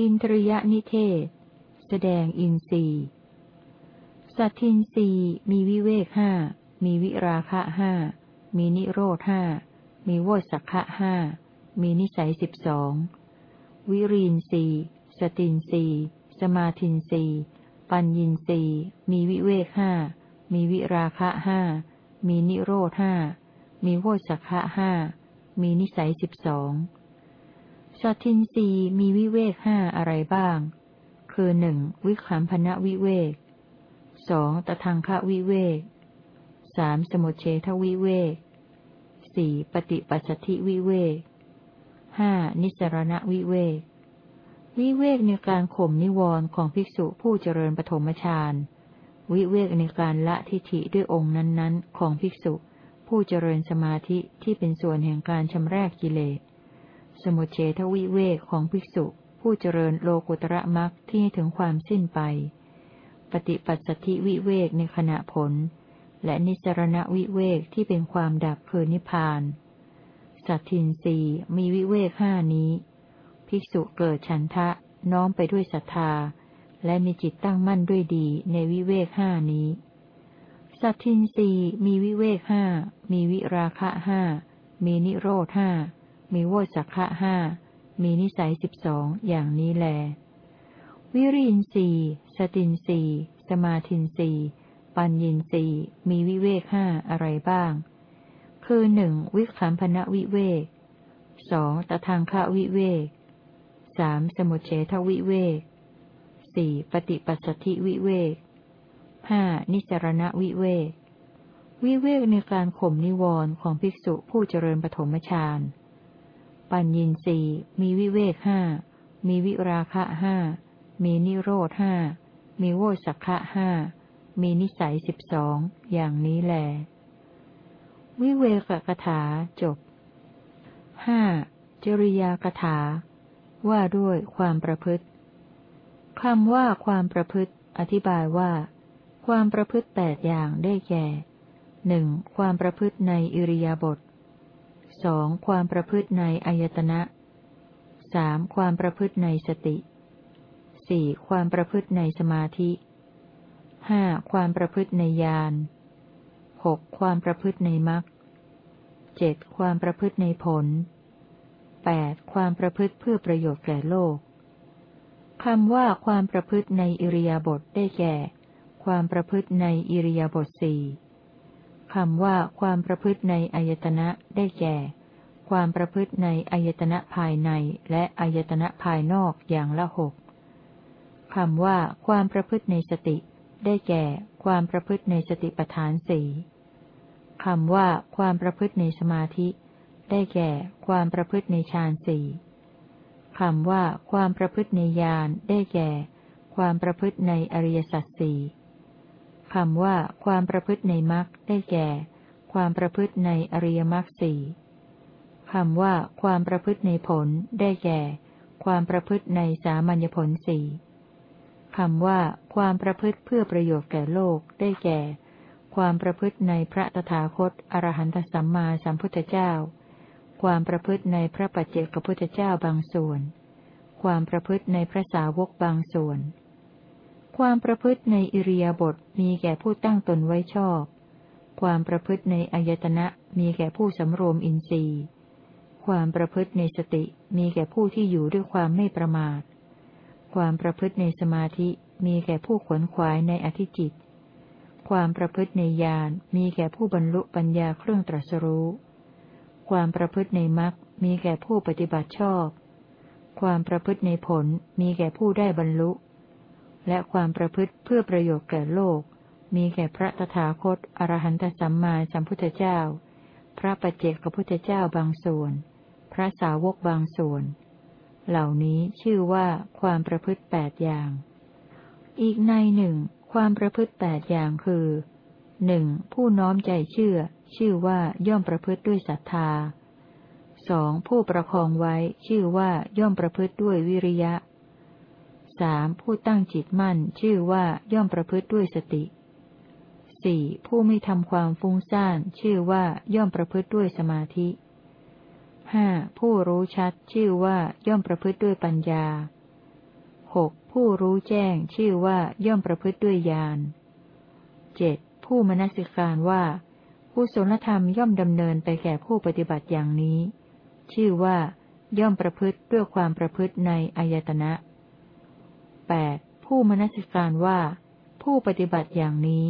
อินทริยนิเทศ แสดงอินทรีย์สัทธินทรีย์มีวิเวกห้า มีวิราคะห้า มีนิโรธห้า มีโวสสัคคะห้า มีนิสสัยสิบสอง วิริยินทรีย์สตินทรีย์สมาธินทรีย์ปัญญินทรีย์มีวิเวกห้า มีวิราคะห้า มีนิโรธห้า มีโวสสัคคะห้า มีนิสัยสิบสอง สัตทินรีมีวิเวกห้าอะไรบ้าง คือหนึ่งวิขามพนะวิเวกสองตทังคะวิเวกสามสมุเฉทวิเวกสี่ปฏิปัสสธิวิเวกห้านิสรณวิเวก วิเวกในการข่มนิวรณ์ของภิกษุผู้เจริญปฐมฌานวิเวกในการละทิฏฐิด้วยองค์นั้น ๆ ของภิกษุ ผู้เจริญสมาธิที่เป็นส่วนแห่งการชำระกิเลส สมุเฉทวิเวกของภิกษุ ผู้เจริญโลกุตระมักที่ถึงความสิ้นไป ปฏิปัสสธิวิเวกในขณะผล และนิสรณวิเวกที่เป็นความดับคือนิพพาน สัตทินรีมีวิเวกห้านี้ ภิกษุเกิดฉันทะน้อมไปด้วยศรัทธา และมีจิตตั้งมั่นด้วยดีในวิเวกห้านี้ สัตทินรีมีวิเวกห้ามีวิราคะห้ามีนิโรธห้า มีโวสักขะห้า มีนิสัยสิบสองอย่างนี้แล วิริยินสีสตินสีสมาธินสีปัญญินสีมีวิเวกห้าอะไรบ้าง คือหนึ่งวิขามพนะวิเวกสองตทางคะวิเวกสามสมุเฉทวิเวกสี่ปฏิปัสสธิวิเวกห้านิสรณวิเวก วิเวกในการข่มนิวรณ์ของภิกษุผู้เจริญปฐมฌาน ปัญญินสีมีวิเวกห้า มีวิราคะห้า มีนิโรธห้า มีโวสักขะห้า มีนิสัยสิบสอง อย่างนี้แหลวิเวกกถาจบห้าจริยากถา ว่าด้วยความประพฤติคำว่าความประพฤติ อธิบายว่า ความประพฤติแปดอย่างได้แก่หนึ่งความประพฤติในอิริยาบถ สองความประพฤติในอายตนะสามความประพฤติในสติสี่ความประพฤติในสมาธิห้าความประพฤติในญาณหกความประพฤติในมรรคเจ็ดความประพฤติในผลแปดความประพฤติเพื่อประโยชน์แก่โลกคำว่าความประพฤติในอิริยาบถได้แก่ ความประพฤติในอิริยาบถสี่ คำว่าความประพฤติในอายตนะได้แก่ ความประพฤติในอายตนะภายในและอายตนะภายนอกอย่างละหกคำว่าความประพฤติในสติ ได้แก่ ความประพฤติในสติปัฏฐานสี่คำว่าความประพฤติในสมาธิ ได้แก่ ความประพฤติในฌานสี่คำว่าความประพฤติในญาณได้แก่ ความประพฤติในอริยสัจสี่ คำว่าความประพฤติในมรรคได้แก่ ความประพฤติในอริยมรรคสี่คำว่าความประพฤติในผลได้แก่ ความประพฤติในสามัญญผลสี่คำว่าความประพฤติเพื่อประโยชน์แก่โลกได้แก่ ความประพฤติในพระตถาคตอรหันตสัมมาสัมพุทธเจ้า ความประพฤติในพระปัจเจกพุทธเจ้าบางส่วน ความประพฤติในพระสาวกบางส่วน ความประพฤติในอิริยาบถมีแก่ผู้ตั้งตนไว้ชอบ ความประพฤติในอายตนะมีแก่ผู้สำรวมอินทรีย์ ความประพฤติในสติมีแก่ผู้ที่อยู่ด้วยความไม่ประมาท ความประพฤติในสมาธิมีแก่ผู้ขวนขวายในอธิจิต ความประพฤติในญาณมีแก่ผู้บรรลุปัญญาเครื่องตรัสรู้ ความประพฤติในมรรคมีแก่ผู้ปฏิบัติชอบ ความประพฤติในผลมีแก่ผู้ได้บรรลุ และความประพฤติเพื่อประโยชน์แก่โลก มีแก่พระตถาคตอรหันตสัมมาสัมพุทธเจ้า พระปัจเจกพุทธเจ้าบางส่วน พระสาวกบางส่วน เหล่านี้ชื่อว่าความประพฤติแปดอย่าง อีกในหนึ่ง ความประพฤติแปดอย่างคือหนึ่งผู้น้อมใจเชื่อ ชื่อว่าย่อมประพฤติด้วยศรัทธาสองผู้ประคองไว้ชื่อว่าย่อมประพฤติด้วยวิริยะ สามผู้ตั้งจิตมั่น ชื่อว่าย่อมประพฤติด้วยสติสี่ผู้ไม่ทำความฟุ้งซ่าน ชื่อว่าย่อมประพฤติด้วยสมาธิห้าผู้รู้ชัด ชื่อว่าย่อมประพฤติด้วยปัญญาหกผู้รู้แจ้ง ชื่อว่าย่อมประพฤติด้วยญาณเจ็ดผู้มนสิการว่ากุศลธรรมย่อมดำเนินไปแก่ผู้ปฏิบัติอย่างนี้ ชื่อว่า ย่อมประพฤติด้วยความประพฤติในอายตนะ แปดผู้มนสิการว่า ผู้ปฏิบัติอย่างนี้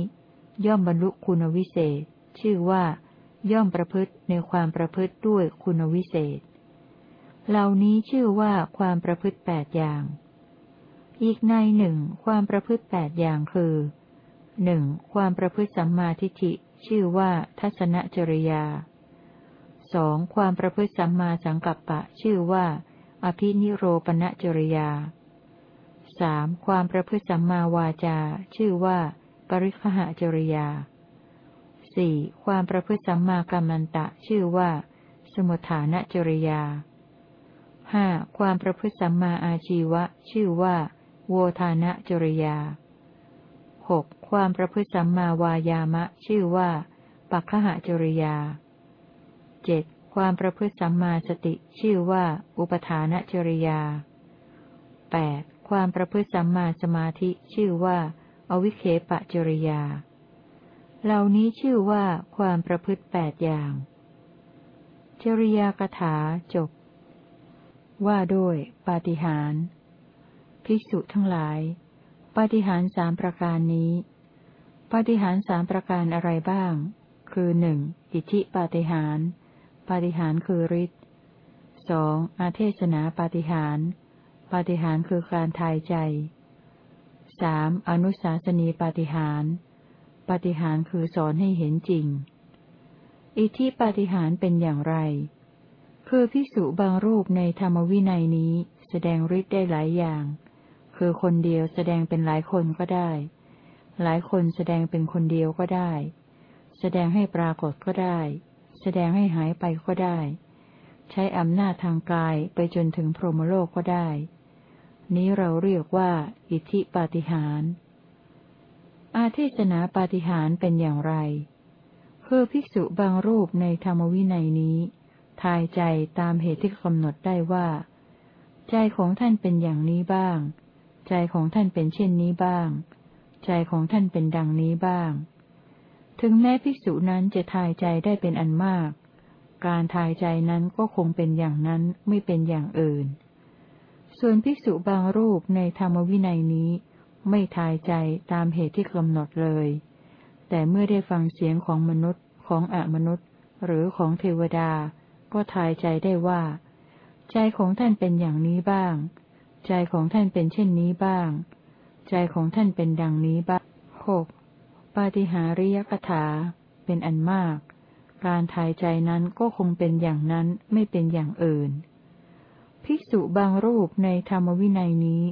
ย่อมบรรลุคุณวิเศษ ชื่อว่า ย่อมประพฤติในความประพฤติด้วยคุณวิเศษ เหล่านี้ชื่อว่าความประพฤติแปดอย่าง อีกในหนึ่งความประพฤติแปดอย่างคือหนึ่งความประพฤติสัมมาทิฏฐิ ชื่อว่าทัศนจริยาสองความประพฤติสัมมาสังกัปปะ ชื่อว่า อภินิโรปณจริยา สามความประพฤติสัมมาวาจา ชื่อว่า ปริคหะจริยาสี่ความประพฤติสัมมากัมมันตะ ชื่อว่า สมุทฐานจริยาห้าความประพฤติสัมมาอาชีวะ ชื่อว่า โวทานะจริยาหกความประพฤติสัมมาวายามะ ชื่อว่า ปัคหจริยาเจ็ดความประพฤติสัมมาสติ ชื่อว่า อุปทานจริยาแปด ความประพฤติสัมมาสมาธิชื่อว่า อวิเคปจริยา เหล่านี้ชื่อว่าความประพฤติแปดอย่าง จริยากถาจบ ว่าด้วย ปาฏิหาริย์ภิกษุทั้งหลาย ปาฏิหารสามประการนี้ ปาฏิหารสามประการอะไรบ้าง คือหนึ่งอิทธิปาฏิหารปาฏิหารคือฤทธิ์สองอาเทศนาปาฏิหาร ปาฏิหารคือการทายใจสามอนุสาสนีปาฏิหารปาฏิหารคือสอนให้เห็นจริง อิทธิปาฏิหารเป็นอย่างไร คือพิสุบางรูปในธรรมวินัยนี้แสดงฤทธิ์ได้หลายอย่าง คือคนเดียวแสดงเป็นหลายคนก็ได้ หลายคนแสดงเป็นคนเดียวก็ได้ แสดงให้ปรากฏก็ได้ แสดงให้หายไปก็ได้ ใช้อำนาจทางกายไปจนถึงพรหมโลกก็ได้ นี้เราเรียกว่า อิทธิปาฏิหารอาเทศนาปาฏิหารเป็นอย่างไร คือภิกษุบางรูปในธรรมวินัยนี้ ทายใจตามเหตุที่กำหนดได้ว่า ใจของท่านเป็นอย่างนี้บ้าง ใจของท่านเป็นเช่นนี้บ้าง ใจของท่านเป็นดังนี้บ้าง ถึงแม้ภิกษุนั้นจะทายใจได้เป็นอันมาก การทายใจนั้นก็คงเป็นอย่างนั้นไม่เป็นอย่างอื่น ส่วนภิกษุบางรูปในธรรมวินัยนี้ ไม่ทายใจตามเหตุที่กำหนดเลย แต่เมื่อได้ฟังเสียงของมนุษย์ของอมนุษย์ หรือของเทวดา ก็ทายใจได้ว่า ใจของท่านเป็นอย่างนี้บ้าง ใจของท่านเป็นเช่นนี้บ้าง ใจของท่านเป็นดังนี้บ้างหกปาฏิหาริยกถา เป็นอันมาก การทายใจนั้นก็คงเป็นอย่างนั้นไม่เป็นอย่างอื่น ภิกษุบางรูปในธรรมวินัยนี้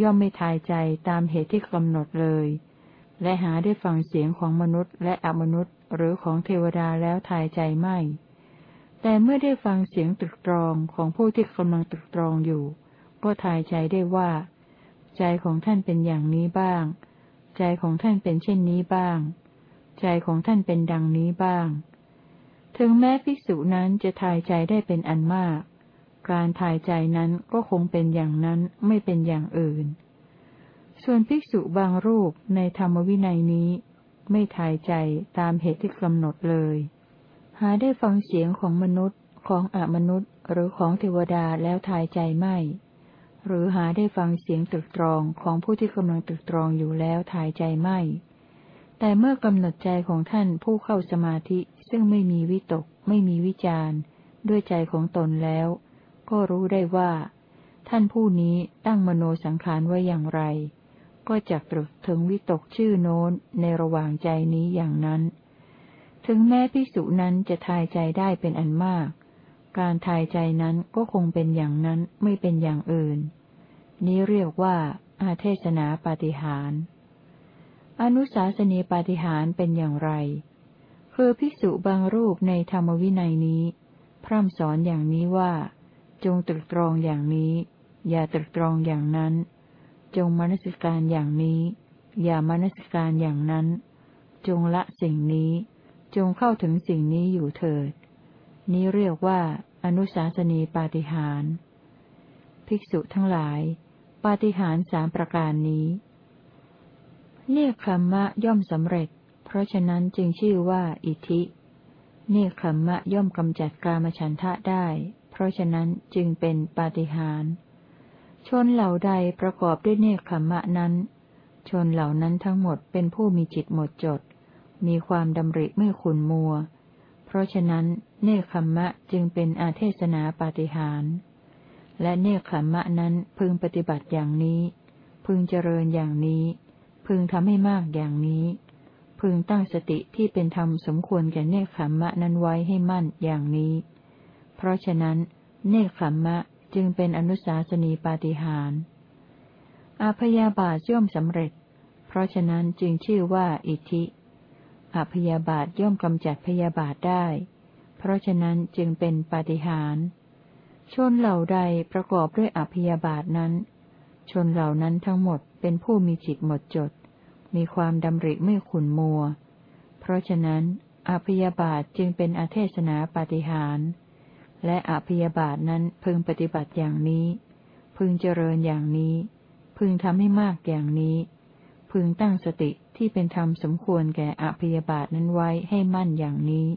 ย่อมไม่ทายใจตามเหตุที่กำหนดเลย และหาได้ฟังเสียงของมนุษย์และอมนุษย์หรือของเทวดาแล้วทายใจไม่ แต่เมื่อได้ฟังเสียงตรึกตรองของผู้ที่กำลังตรึกตรองอยู่ ก็ทายใจได้ว่า ใจของท่านเป็นอย่างนี้บ้าง ใจของท่านเป็นเช่นนี้บ้าง ใจของท่านเป็นดังนี้บ้าง ถึงแม้ภิกษุนั้นจะทายใจได้เป็นอันมาก การทายใจนั้นก็คงเป็นอย่างนั้นไม่เป็นอย่างอื่น ส่วนภิกษุบางรูปในธรรมวินัยนี้ ไม่ทายใจตามเหตุที่กำหนดเลย หาได้ฟังเสียงของมนุษย์ของอมนุษย์หรือของเทวดาแล้วทายใจไม่ หรือหาได้ฟังเสียงตรึกตรองของผู้ที่กำลังตรึกตรองอยู่แล้วทายใจไม่ แต่เมื่อกำหนดใจของท่านผู้เข้าสมาธิซึ่งไม่มีวิตก ไม่มีวิจารด้วยใจของตนแล้ว ก็รู้ได้ว่า ท่านผู้นี้ตั้งมโนสังขารไว้อย่างไร ก็จะตรึกถึงวิตกชื่อโน้นในระหว่างใจนี้อย่างนั้น ถึงแม้พิสุนั้นจะทายใจได้เป็นอันมาก การทายใจนั้นก็คงเป็นอย่างนั้นไม่เป็นอย่างอื่น นี้เรียกว่า อาเทศนาปาฏิหาร อนุสาสนีปาฏิหารเป็นอย่างไร คือภิกษุบางรูปในธรรมวินัยนี้ พร่ำสอนอย่างนี้ว่า จงตรึกตรองอย่างนี้ อย่าตรึกตรองอย่างนั้น จงมนสิการอย่างนี้ อย่ามนสิการอย่างนั้น จงละสิ่งนี้ จงเข้าถึงสิ่งนี้อยู่เถิด นี้เรียกว่า อนุสาสนีปาฏิหารภิกษุทั้งหลาย ปาฏิหาริย์สามประการนี้เนคขมมะย่อมสำเร็จ เพราะฉะนั้นจึงชื่อว่า อิทิเนคขมมะย่อมกำจัดกามฉันทะได้ เพราะฉะนั้นจึงเป็นปาฏิหาริย์ชนเหล่าใดประกอบด้วยเนคขมมะนั้น ชนเหล่านั้นทั้งหมดเป็นผู้มีจิตหมดจด มีความดำริไม่ขุนมัว เพราะฉะนั้นเนคขมมะจึงเป็นอาเทศนาปาฏิหาริย์และเนคขมมะนั้นพึงปฏิบัติอย่างนี้ พึงเจริญอย่างนี้ พึงทำให้มากอย่างนี้ พึงตั้งสติที่เป็นธรรมสมควรแก่เนคขมมะนั้นไว้ให้มั่นอย่างนี้ เพราะฉะนั้น เนคขมมะจึงเป็นอนุสาสนีปาฏิหารอาพยาบาทย่อมสำเร็จ เพราะฉะนั้นจึงชื่อว่าอิทิอาพยาบาทย่อมกำจัดพยาบาทได้ เพราะฉะนั้นจึงเป็นปาฏิหารชนเหล่าใดประกอบด้วยอภิยาบาทนั้น ชนเหล่านั้นทั้งหมดเป็นผู้มีจิตหมดจด มีความดำริไม่ขุนมัว เพราะฉะนั้นอภิยาบาทจึงเป็นอาเทศนาปาฏิหาร และอภิยาบาทนั้นพึงปฏิบัติอย่างนี้ พึงเจริญอย่างนี้ พึงทำให้มากอย่างนี้ พึงตั้งสติที่เป็นธรรมสมควรแก่อภิยาบาทนั้นไว้ให้มั่นอย่างนี้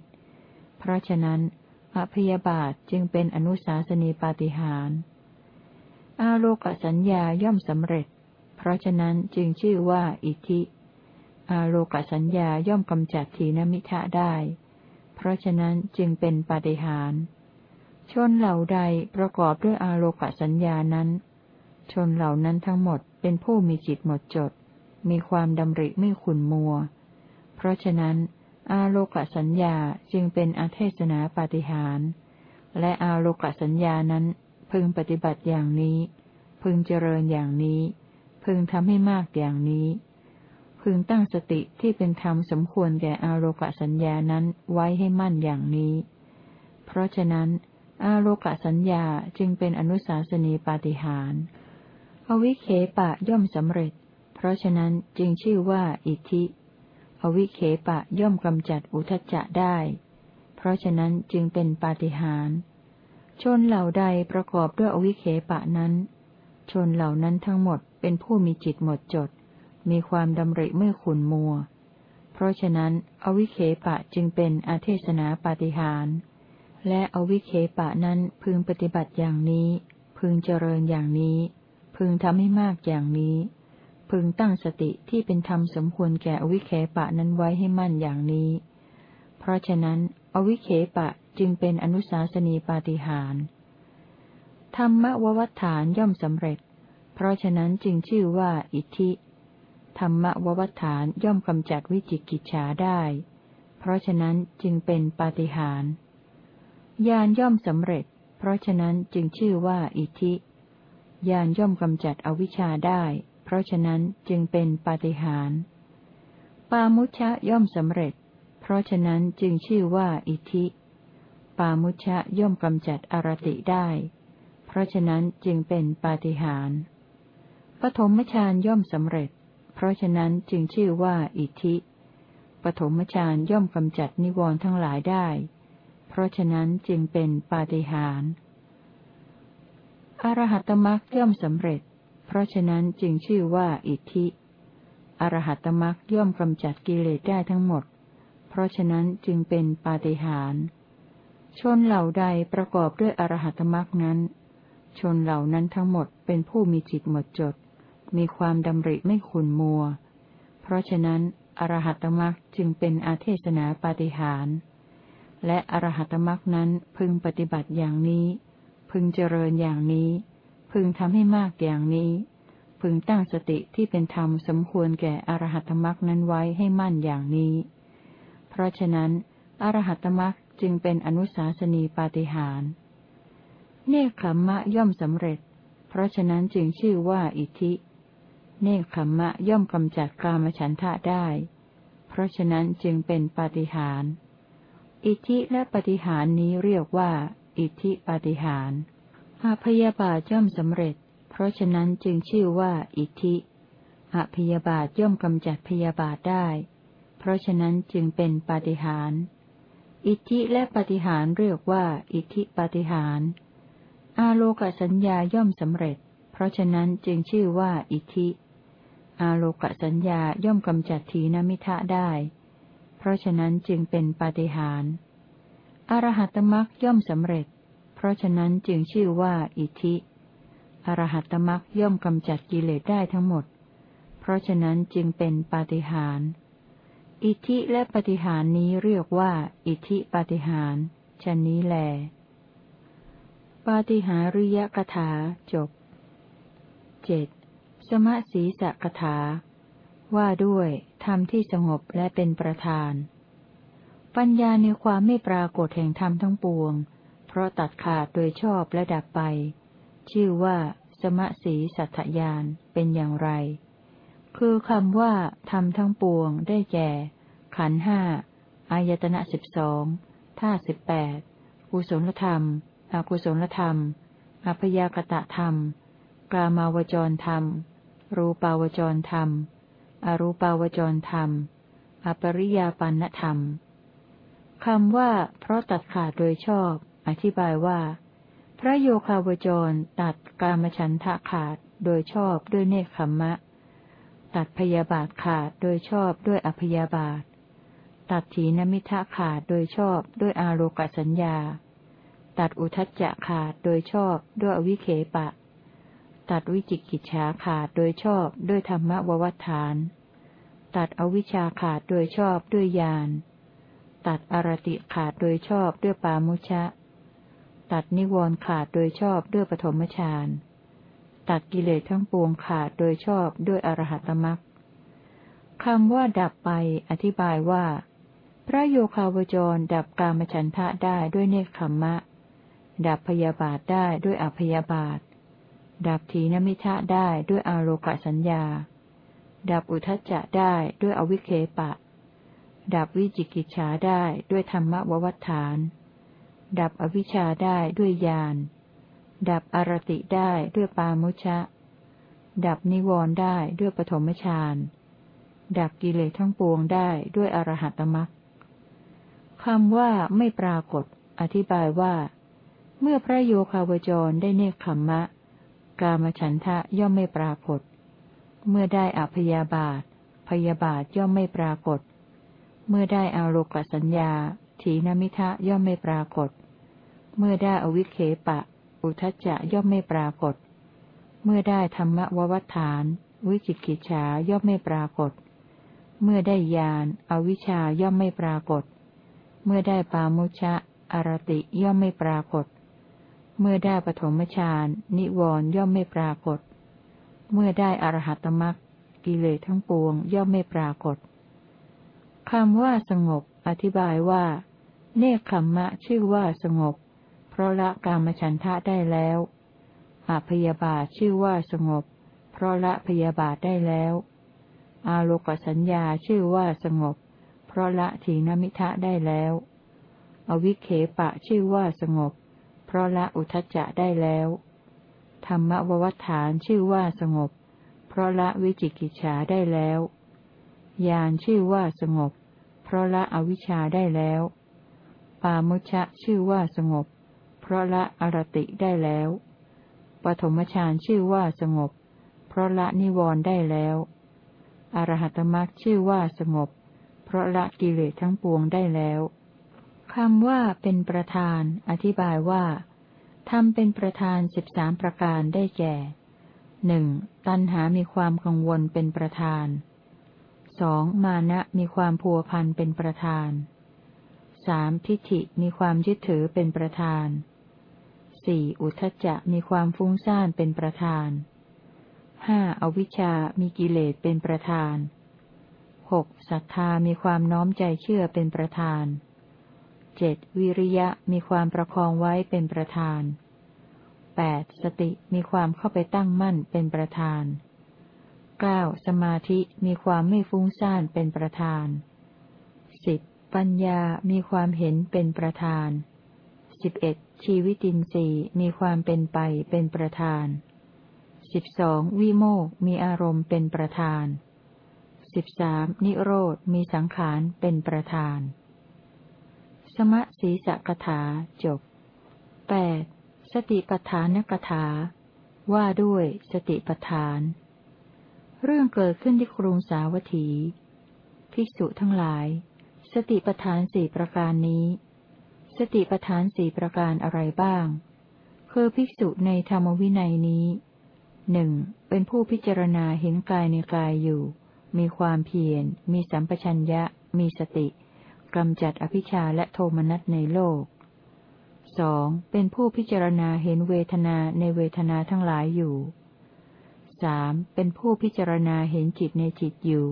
เพราะฉะนั้นอภิยาบาทจึงเป็นอนุสาสนีปาฏิหารอาโลกสัญญาย่อมสำเร็จ เพราะฉะนั้นจึงชื่อว่าอิทิอาโลกสัญญาย่อมกำจัดทีนมิทะได้ เพราะฉะนั้นจึงเป็นปาฏิหาร ชนเหล่าใดประกอบด้วยอาโลกสัญญานั้น ชนเหล่านั้นทั้งหมดเป็นผู้มีจิตหมดจด มีความดำริไม่ขุนมัว เพราะฉะนั้น อาโลกสัญญาจึงเป็นอาเทศนาปาฏิหารและอาโลกสัญญานั้นพึงปฏิบัติอย่างนี้ พึงเจริญอย่างนี้ พึงทำให้มากอย่างนี้ พึงตั้งสติที่เป็นธรรมสมควรแก่อาโลกสัญญานั้นไว้ให้มั่นอย่างนี้ เพราะฉะนั้น อาโลกสัญญาจึงเป็นอนุสาสนีปาฏิหารอวิเคปะย่อมสำเร็จ เพราะฉะนั้นจึงชื่อว่าอิทธิ อวิเคปะย่อมกำจัดอุทจจะได้ เพราะฉะนั้นจึงเป็นปาฏิหาริย์ชนเหล่าใดประกอบด้วยอวิเคปะนั้น ชนเหล่านั้นทั้งหมดเป็นผู้มีจิตหมดจด มีความดำริไม่ขุนมัว เพราะฉะนั้น อวิเคปะจึงเป็นอาเทศนาปาฏิหาริย์ และอวิเคปะนั้นพึงปฏิบัติอย่างนี้ พึงเจริญอย่างนี้ พึงทำให้มากอย่างนี้ พึงตั้งสติที่เป็นธรรมสมควรแก่อวิเคปะนั้นไว้ให้มั่นอย่างนี้ เพราะฉะนั้น อวิเคปะจึงเป็นอนุสาสนีปาฏิหารธรรมววัฏฐานย่อมสำเร็จ เพราะฉะนั้นจึงชื่อว่าอิทธิธรรมววัฏฐานย่อมกำจัดวิจิกิจฉาได้ เพราะฉะนั้นจึงเป็นปาฏิหาร ญาณย่อมสำเร็จ เพราะฉะนั้นจึงชื่อว่าอิทธิญาณย่อมกำจัดอวิชชาได้ เพราะฉะนั้นจึงเป็นปาฏิหาริย์ปามุชะย่อมสำเร็จ เพราะฉะนั้นจึงชื่อว่าอิทิปามุชะย่อมกำจัดอรติได้ เพราะฉะนั้นจึงเป็นปาฏิหาริย์ปฐมฌานย่อมสำเร็จ เพราะฉะนั้นจึงชื่อว่าอิทิปฐมฌานย่อมกำจัดนิวรณ์ทั้งหลายได้ ราะฉะนั้นจึงเป็นปาฏิหาริย์อรหัตมรักย่อมสำเร็จ เพราะฉะนั้นจึงชื่อว่าอิทธิอรหัตมรักย่อมกำจัดกิเลสได้ทั้งหมด เพราะฉะนั้นจึงเป็นปาฏิหาริย์ชนเหล่าใดประกอบด้วยอรหัตมรักนั้น ชนเหล่านั้นทั้งหมดเป็นผู้มีจิตหมดจด มีความดำริไม่ขุนมัว เพราะฉะนั้นอรหัตมรักจึงเป็นอาเทศนาปาฏิหาริย์ และอรหัตมรักนั้นพึงปฏิบัติอย่างนี้ พึงเจริญอย่างนี้ พึงทำให้มากอย่างนี้ พึงตั้งสติที่เป็นธรรมสมควรแก่อรหัตมรักนั้นไว้ให้มั่นอย่างนี้ เพราะฉะนั้น อรหัตมรักจึงเป็นอนุสาสนีปาฏิหารเนคขมมะย่อมสำเร็จ เพราะฉะนั้นจึงชื่อว่าอิทิเนคขมมะย่อมกำจัดกามฉันทะได้ เพราะฉะนั้นจึงเป็นปาฏิหาร อิทิและปฏิหารนี้เรียกว่า อิทิปฏิหารอาพยาบาทย่อมสำเร็จ เพราะฉะนั้นจึงชื่อว่าอิทธิอพยาบาทย่อมกำจัดพยาบาทได้ เพราะฉะนั้นจึงเป็นปาฏิหารอิทธิและปฏิหารเรียกว่า อิทธิปฏิหารอาโลกสัญญาย่อมสำเร็จ เพราะฉะนั้นจึงชื่อว่าอิทิอาโลกสัญญาย่อมกำจัดทีนมิทะได้ เพราะฉะนั้นจึงเป็นปาฏิหาริย์อรหัตมักย่อมสำเร็จ เพราะฉะนั้นจึงชื่อว่าอิทิอรหัตมักย่อมกำจัดกิเลสได้ทั้งหมด เพราะฉะนั้นจึงเป็นปาฏิหาริย์อิทิและปฏิหารนี้เรียกว่า อิทิปฏิหารชนนี้แล ปาฏิหาริยกถาจบเจ็ดสมสีสกถา ว่าด้วยธรรมที่สงบและเป็นประธาน ปัญญาในความไม่ปรากฏแห่งธรรมทั้งปวง เพราะตัดขาดโดยชอบและดับไป ชื่อว่า สมสีสัทธยานเป็นอย่างไร คือคำว่าทำทั้งปวงได้แก่ ขันห้าอายตนะสิบสองท่าสิบแปดกุศลธรรมอกุศลธรรมอพยากตะธรรม กามาวจรธรรม รูปาวจรธรรม อรูปาวจรธรรม อปริยาปันธรรมคำว่า เพราะตัดขาดโดยชอบ อธิบายว่า พระโยคาวจรตัดกามฉันทะขาดโดยชอบด้วยเนคขมมะ ตัดพยาบาทขาดโดยชอบด้วยอพยาบาท ตัดถีนมิทะขาดโดยชอบด้วยอาโลกสัญญา ตัดอุทจจะขาดโดยชอบด้วยอวิเคปะ ตัดวิจิกิจฉาขาดโดยชอบด้วยธรรมววัฏฐาน ตัดอวิชชาขาดโดยชอบด้วยญาณ ตัดอรติขาดโดยชอบด้วยปามุชะ ตัดนิวรณ์ขาดโดยชอบด้วยปฐมฌาน ตัดกิเลสทั้งปวงขาดโดยชอบด้วยอรหัตมรักคำว่าดับไปอธิบายว่า พระโยคาวจรดับกามฉันทะได้ด้วยเนคขมมะ ดับพยาบาทได้ด้วยอภยาบาท ดับทีนมิทะได้ด้วยอาโลกสัญญา ดับอุทจจะได้ด้วยอวิเคปะ ดับวิจิกิจฉาได้ด้วยธรรมววัฏฐาน ดับอวิชชาได้ด้วยญาณ ดับอรติได้ด้วยปามุชะ ดับนิวรณ์ได้ด้วยปฐมฌาน ดับกิเลสทั้งปวงได้ด้วยอรหัตมรักคำว่าไม่ปรากฏ อธิบายว่า เมื่อพระโยคาวจรได้เนคขมมะ กามฉันทะย่อมไม่ปรากฏ เมื่อได้อพยาบาท พยาบาทย่อมไม่ปรากฏ เมื่อได้อาโลกสัญญา ถีนมิทะย่อมไม่ปรากฏ เมื่อได้อวิเคปะ อุทจจะย่อมไม่ปรากฏ เมื่อได้ธรรมววัฏฐาน วิจิกิจฉาย่อมไม่ปรากฏ เมื่อได้ญาณอวิชาย่อมไม่ปรากฏ เมื่อได้ปามุชะอรติย่อมไม่ปรากฏ เมื่อได้ปฐมฌานนิวรย่อมไม่ปรากฏ เมื่อได้อรหัตมรักกิเลสทั้งปวงย่อมไม่ปรากฏคำว่าสงบ อธิบายว่า เนคขมมะชื่อว่าสงบ เพราะละกามฉันทะได้แล้วอาพยาบาทชื่อว่าสงบ เพราะละพยาบาทได้แล้ว อาโลกสัญญาชื่อว่าสงบ เพราะละถีนมิทะได้แล้ว อวิเคปะชื่อว่าสงบ เพราะละอุทจจะได้แล้ว ธรรมววัฏฐานชื่อว่าสงบ เพราะละวิจิกิจฉาได้แล้วญาณชื่อว่าสงบ เพราะละอวิชชาได้แล้ว ปามุชะชื่อว่าสงบ เพราะละอรติได้แล้ว ปฐมฌานชื่อว่าสงบ เพราะละนิวรณ์ได้แล้ว อรหัตมรักชื่อว่าสงบ เพราะละกิเลสทั้งปวงได้แล้ว คำว่าเป็นประธาน อธิบายว่าทำเป็นประธานสิบสามประการได้แก่หนึ่งตัณหามีความกังวลเป็นประธานสองมานะมีความพัวพันเป็นประธานสามทิฏฐิมีความยึดถือเป็นประธานสี่อุทจจะมีความฟุ้งซ่านเป็นประธานห้าอวิชชามีกิเลสเป็นประธานหกศรัทธามีความน้อมใจเชื่อเป็นประธาน เจ็ดวิริยะมีความประคองไว้เป็นประธานแปดสติมีความเข้าไปตั้งมั่นเป็นประธานเก้าสมาธิมีความไม่ฟุ้งซ่านเป็นประธานสิบปัญญามีความเห็นเป็นประธานสิบเอ็ดชีวิตินทรีย์มีความเป็นไปเป็นประธานสิบสองวิโมกมีอารมณ์เป็นประธานสิบสามนิโรธมีสังขารเป็นประธาน มะสีสกถาจบแปดสติปทานกถา ว่าด้วยสติปทาน เรื่องเกิดขึ้นที่กรุงสาวัตถี ภิกษุทั้งหลาย สติปทานสี่ประการนี้ สติปทานสี่ประการอะไรบ้าง คือภิกษุในธรรมวินัยนี้หนึ่งเป็นผู้พิจารณาเห็นกายในกายอยู่ มีความเพียร มีสัมปชัญญะ มีสติ กำจัดอภิชาและโทมนัสในโลกสองเป็นผู้พิจารณาเห็นเวทนาในเวทนาทั้งหลายอยู่สามเป็นผู้พิจารณาเห็นจิตในจิตอยู่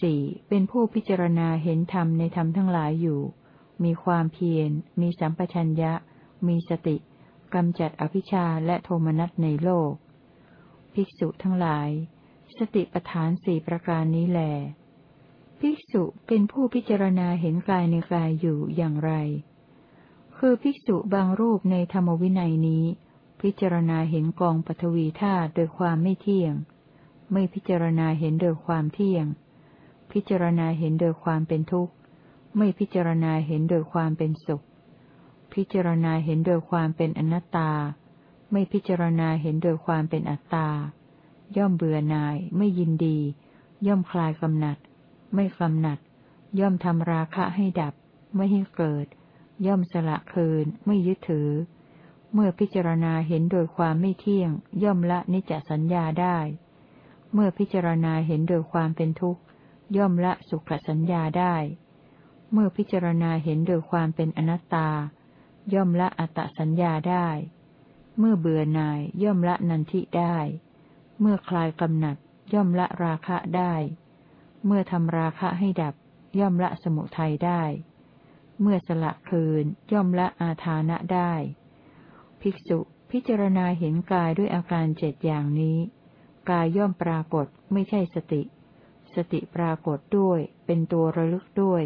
สี่เป็นผู้พิจารณาเห็นธรรมในธรรมทั้งหลายอยู่ มีความเพียร มีสัมปชัญญะ มีสติกำจัดอภิชาและโทมนัสในโลก ภิกษุทั้งหลาย สติปทานสี่ประการนี้แหล ภิกษุเป็นผู้พิจารณาเห็นกายในกายอยู่อย่างไร คือภิกษุบางรูปในธรรมวินัยนี้ พิจารณาเห็นกองปฐวีธาตุโดยความไม่เที่ยง ไม่พิจารณาเห็นโดยความเที่ยง พิจารณาเห็นโดยความเป็นทุกข์ ไม่พิจารณาเห็นโดยความเป็นสุข พิจารณาเห็นโดยความเป็นอนัตตา ไม่พิจารณาเห็นโดยความเป็นอัตตา ย่อมเบื่อหน่าย ไม่ยินดี ย่อมคลายกำหนัด ไม่กำหนัด ย่อมทำราคะให้ดับ ไม่ให้เกิด ย่อมสละคืน ไม่ยึดถือ เมื่อพิจารณาเห็นโดยความไม่เที่ยง ย่อมละนิจสัญญาได้ เมื่อพิจารณาเห็นโดยความเป็นทุกข์ ย่อมละสุขสัญญาได้ เมื่อพิจารณาเห็นโดยความเป็นอนัตตา ย่อมละอัตตสัญญาได้ เมื่อเบื่อหน่ายย่อมละนันทิได้ เมื่อคลายกำหนัดย่อมละราคะได้ เมื่อทำราคะให้ดับ ย่อมละสมุทัยได้ เมื่อสละคืน ย่อมละอาทานะได้ ภิกษุพิจารณาเห็นกายด้วยอาการเจ็ดอย่างนี้ กายย่อมปรากฏไม่ใช่สติ สติปรากฏด้วย เป็นตัวระลึกด้วย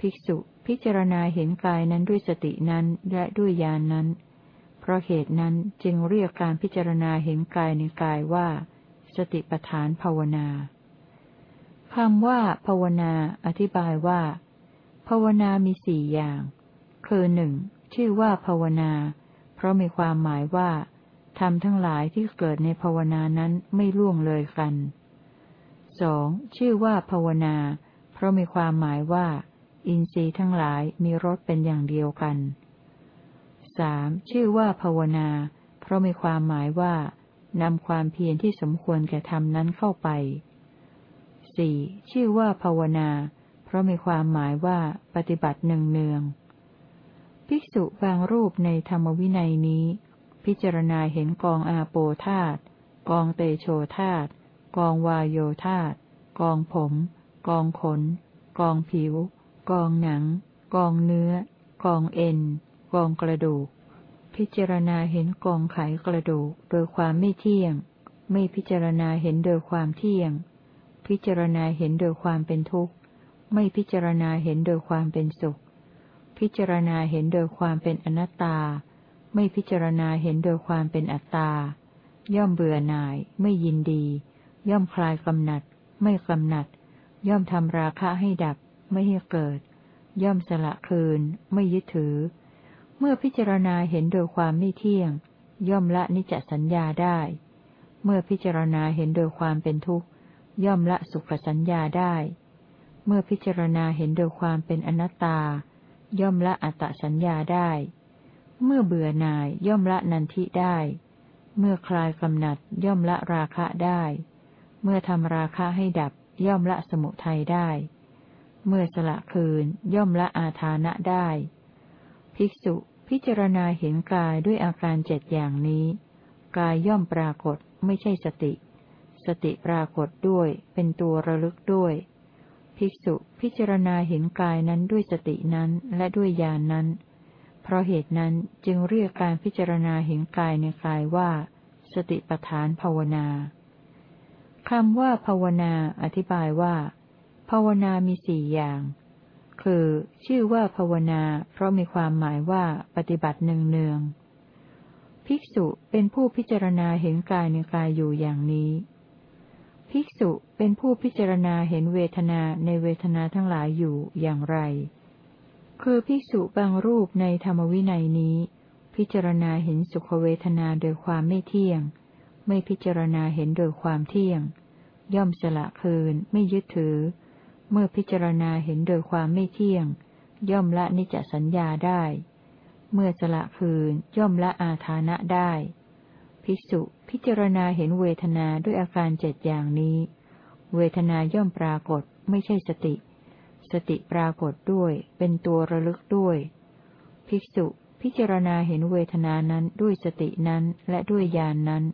ภิกษุพิจารณาเห็นกายนั้นด้วยสตินั้นและด้วยญาณนนั้น เพราะเหตุนั้นจึงเรียกการพิจารณาเห็นกายในกายว่า สติปทานภาวนา คำว่าภาวนาอธิบายว่า ภาวนามีสี่อย่าง คือหนึ่งชื่อว่าภาวนา เพราะมีความหมายว่าทำทั้งหลายที่เกิดในภาวนานั้นไม่ล่วงเลยกันสองชื่อว่าภาวนา เพราะมีความหมายว่า อินทรีย์ทั้งหลายมีรสเป็นอย่างเดียวกันสามชื่อว่าภาวนา เพราะมีความหมายว่านำความเพียรที่สมควรแก่ธรรมนั้นเข้าไป สี่ชื่อว่าภาวนา เพราะมีความหมายว่าปฏิบัติหนึ่งเนือง ภิกษุบางรูปในธรรมวินัยนี้ พิจารณาเห็นกองอาโปธาตกองเตโชธาตกองวายโยธาตกองผม กองขน กองผิว กองหนัง กองเนื้อ กองเอ็น กองกระดูก พิจารณาเห็นกองไขกระดูกโดยความไม่เที่ยง ไม่พิจารณาเห็นโดยความเที่ยง พิจารณาเห็นโดยความเป็นทุกข์ ไม่พิจารณาเห็นโดยความเป็นสุข พิจารณาเห็นโดยความเป็นอนัตตา ไม่พิจารณาเห็นโดยความเป็นอัตตา ย่อมเบื่อหน่าย ไม่ยินดี ย่อมคลายกำหนัด ไม่กำหนัด ย่อมทำราคะให้ดับ ไม่ให้เกิด ย่อมสละคืน ไม่ยึดถือ เมื่อพิจารณาเห็นโดยความไม่เที่ยง ย่อมละนิจสัญญาได้ เมื่อพิจารณาเห็นโดยความเป็นทุกข์ ย่อมละสุขสัญญาได้ เมื่อพิจารณาเห็นโดยความเป็นอนัตตา ย่อมละอัตตสัญญาได้ เมื่อเบื่อหน่ายย่อมละนันทิได้ เมื่อคลายกำหนัดย่อมละราคะได้ เมื่อทำราคะให้ดับย่อมละสมุทัยได้ เมื่อสละคืนย่อมละอาทานะได้ ภิกษุพิจารณาเห็นกายด้วยอาการเจ็ดอย่างนี้ กายย่อมปรากฏไม่ใช่สติ สติปรากฏด้วยเป็นตัวระลึกด้วย ภิกษุพิจารณาเห็นกายนั้นด้วยสตินั้นและด้วยญาณนนั้น เพราะเหตุนั้นจึงเรียกการพิจารณาเห็นกายในกายว่า สติปทานภาวนาคำว่าภาวนาอธิบายว่า ภาวนามีสี่อย่าง คือ ชื่อว่าภาวนา เพราะมีความหมายว่าปฏิบัติหนึ่งเนืองภิกษุเป็นผู้พิจารณาเห็นกายในกายอยู่อย่างนี้ ภิกษุเป็นผู้พิจารณาเห็นเวทนาในเวทนาทั้งหลายอยู่อย่างไร คือภิกษุบางรูปในธรรมวินัยนี้ พิจารณาเห็นสุขเวทนาโดยความไม่เที่ยง ไม่พิจารณาเห็นโดยความเที่ยง ย่อมสละคืนไม่ยึดถือ เมื่อพิจารณาเห็นโดยความไม่เที่ยง ย่อมละนิจสัญญาได้ เมื่อสละคืนย่อมละอาทานะได้ ภิกษุพิจารณาเห็นเวทนาด้วยอาการเจ็ดอย่างนี้ เวทนาย่อมปรากฏไม่ใช่สติ สติปรากฏด้วย เป็นตัวระลึกด้วย ภิกษุพิจารณาเห็นเวทนานั้นด้วยสตินั้นและด้วยญาณนนั้น